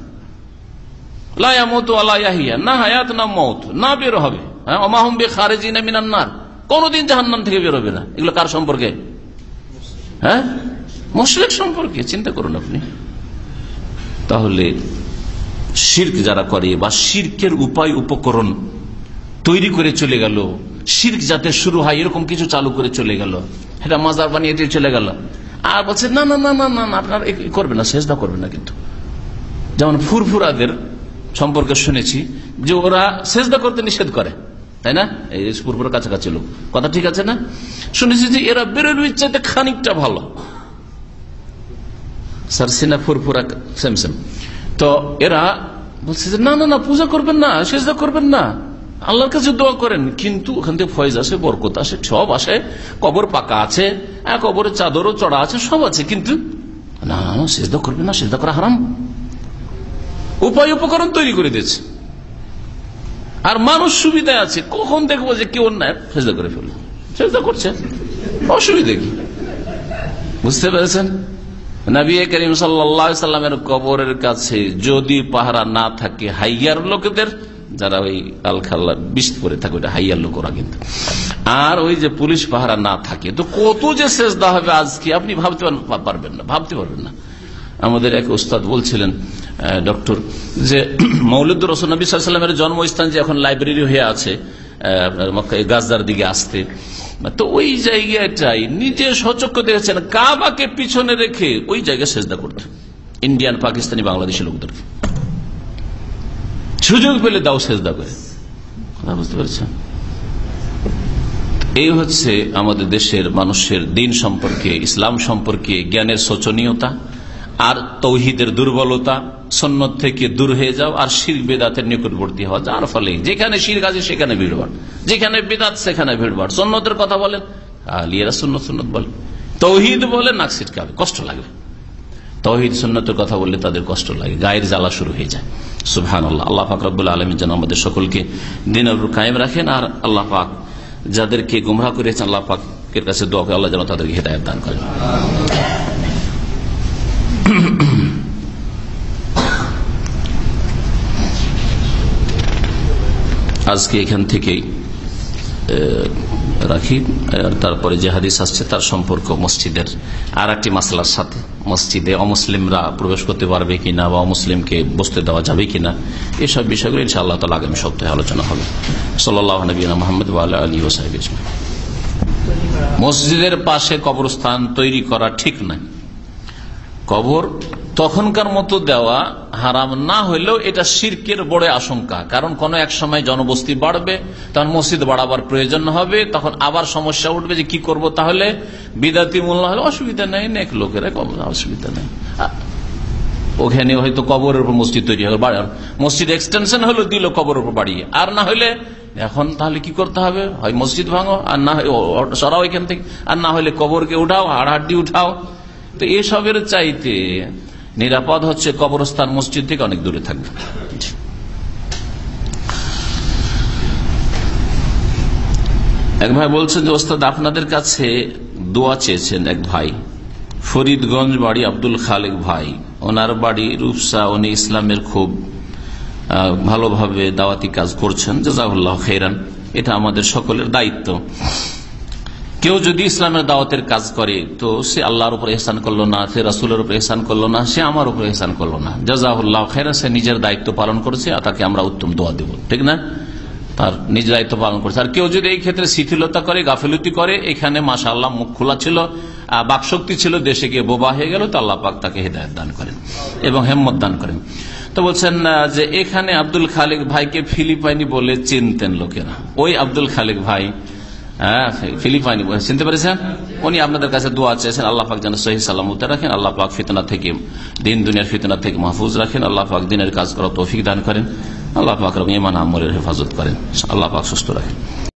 না না মত না হবে। হ্যাঁ না জাহান্নাম থেকে বেরোবে না। এগুলো কার সম্পর্কে? হ্যাঁ? সম্পর্কে, চিন্তা করুন আপনি। তাহলে শির্ক যারা করে, বা শির্কের উপায়, উপকরণ তৈরি করে চলে গেল। শির্ক যাতে শুরু হয়, এরকম কিছু চালু করে চলে গেল। এটা মাজার বানিয়ে দিয়ে চলে গেল। আর বলছে, না না না না না আপনার করবে না শেষদা করবে না কিন্তু। যেমন ফুরফুরাদের সম্পর্কে শুনেছি যে ওরা সেজদা করতে নিষেধ করে, তাই না? এই ফুরফুরের কাছাকাছি লোক। কথা ঠিক আছে না? শুনেছি যে এরা বেরোর চাইতে খানিকটা ভালো। স্যার, সিনা ফুরফুরা সেম সেম। তো এরা বলছে যে, না না না, পূজা করবেন না, সেজদা করবেন না। আল্লাহর কাছে দোয়া করেন কিন্তু ওখান থেকে ফয়েজ আসে বরকত আসে সব আসে কবর পাকা আছে আহ, কবরের চাদরও চড়া আছে সব আছে কিন্তু না না সেজদা না সেজদা করা হারাম। উপায় উপকরণ তৈরি করে দিয়েছে। আর মানুষ সুবিধায় আছে কখন দেখব যে কেউ অন্যায় সেজদা করে ফেলল। সেজদা করছে। অসুবিধা কি? বুঝতে পেরেছেন? নবী করিম সাল্লামের কবরের কাছে যদি পাহারা না থাকে হাইয়ার লোকেদের যারা ওই আলখাল্লা বিষ করে থাকে, ওইটা হাইয়ার লোক ওরা কিন্তু। আর ওই যে পুলিশ পাহারা না থাকে, তো কত যে শেষদা হবে আজকে, আপনি ভাবতে পারবেন না, ভাবতে পারবেন না। আমাদের এক উস্তাদ বলছিলেন ডক্টর, যে [CLEARS THROAT] মৌলুদ রসুল নবী সাল্লামের জন্মস্থান যে এখন লাইব্রেরি হয়ে আছে আপনার গাছদার দিকে আসতে। তো ওই জায়গাটাই নিজে সচক্ষ দেখেছেন, কাবাকে পিছনে রেখে ওই জায়গায় সেজদা করতে। ইন্ডিয়ান, পাকিস্তানি, বাংলাদেশি লোকদেরকে। সুযোগ পেলে দাও সেজদা করে। কথা বুঝতে পেরেছেন? এই হচ্ছে আমাদের দেশের মানুষের দিন সম্পর্কে, ইসলাম সম্পর্কে জ্ঞানের শোচনীয়তা আর তৌহিদের দুর্বলতা সন্ন্যত থেকে দূর হয়ে যাও আর শির বেদাতের নিকটবর্তী হওয়া। যার ফলে যেখানে শির আছে সেখানে ভিড়বাড় যেখানে বেদাত সেখানে ভিড়বাড় সন্ন্যতের কথা বলেন, আলিয়ারা সুন্নত সুন্নত বলেন তৌহিদ বলে নাক ছিটকাবে, কষ্ট লাগবে। তহিদ সুন্নতের কথা বললে তাদের কষ্ট লাগে, গায়ের জ্বালা শুরু হয়ে যায়। সুবহান আল্লাহ আল্লাহ পাক রব্বুল আলমী যেন আমাদের সকলকে দিনের কায়েম রাখেন আর আল্লাহ পাক যাদেরকে গুমরাহ করেছেন, আল্লাহ পাকের কাছে দোয়া করে আল্লাহ যেন তাদেরকে হেদায়ত দান করেন। আজকে এখান থেকেই রাখি। আর তারপরে যে হাদিস আসছে, তার সম্পর্ক মসজিদের আর একটি মাসলার সাথে। মসজিদে অমুসলিমরা প্রবেশ করতে পারবে কিনা বা অমুসলিমকে বসতে দেওয়া যাবে কিনা, এসব বিষয়গুলো ইনশাআল্লাহ তালা আগামী সপ্তাহে আলোচনা হবে। সাল্লাহ নবীনা মোহাম্মদ আলী ওসাহেব মসজিদের পাশে কবরস্থান তৈরি করা ঠিক নাই কবর তখনকার মতো দেওয়া হারাম না হইলেও এটা শির্কের বড় আশঙ্কা। কারণ কোন এক সময় জনবস্তি বাড়বে, তখন মসজিদ বাড়াবার প্রয়োজন হবে, তখন আবার সমস্যা উঠবে যে কি করব তাহলে? বিদাতি মূল্য হলে অসুবিধা নেই, নেক লোকেরা অসুবিধা নেই। ওখানে হয়তো কবরের উপর মসজিদ তৈরি হবে মসজিদ এক্সটেনশন হলো, দিল কবরের উপর বাড়িয়ে। আর না হলে এখন তাহলে কি করতে হবে? হয় মসজিদ ভাঙো, আর না সরাও এখান থেকে। আর না হলে কবরকে উঠাও হাড়হাড্ডি উঠাও। তো এসবের চাইতে নিরাপদ হচ্ছে কবরস্থান মসজিদ থেকে অনেক দূরে থাকবে। এক ভাই বলছেন যে, ওস্তাদ, আপনাদের কাছে দোয়া চেয়েছেন এক ভাই, ফরিদগঞ্জ বাড়ি আব্দুল খালেক ভাই। ওনার বাড়ি রূপসা, উনি ইসলামের খুব ভালোভাবে দাওয়াতি কাজ করছেন। জাজাউল্লাহ খেরান এটা আমাদের সকলের দায়িত্ব। কেউ যদি ইসলামের দাওয়াতের কাজ করে, তো সে আল্লাহর উপর এহসান করল না, সে রাসুলের উপর এহসান করল না, সে আমার উপর এহসান করল না। জাজাহুল্লাহ খেরা সে নিজের দায়িত্ব পালন করেছে, আর তাকে আমরা উত্তম দোয়া দেব। ঠিক না? তার নিজ দায়িত্ব পালন করছে। আর কেউ যদি এই ক্ষেত্রে শিথিলতা করে, গাফিলতি করে, এখানে মাসা আল্লাহ মুখ খোলা ছিল বাকশক্তি ছিল, দেশে গিয়ে বোবা হয়ে গেল, তো আল্লাহ পাক তাকে হৃদায়ত দান করেন এবং হেম্মত দান করেন। তো বলছেন যে এখানে আব্দুল খালেক ভাইকে ফিলিপাইনি বলে চিনতেন লোকেরা। ওই আব্দুল খালেক ভাই হ্যাঁ ফিলিপাইনি চিনতে পেরেছেন? উনি আপনাদের কাছে দোয়া চেয়েছেন, আল্লাহ পাক যেন সহি সালামতে রাখেন, আল্লাহ পাক ফিতনা থেকে, দিন দুনিয়ার ফিতনা থেকে মাহফুজ রাখেন, আল্লাহ পাক দিনের কাজ করা তৌফিক দান করেন, আল্লাহ পাক রব ইমান আমলের হেফাজত করেন, আল্লাহ পাক সুস্থ রাখেন।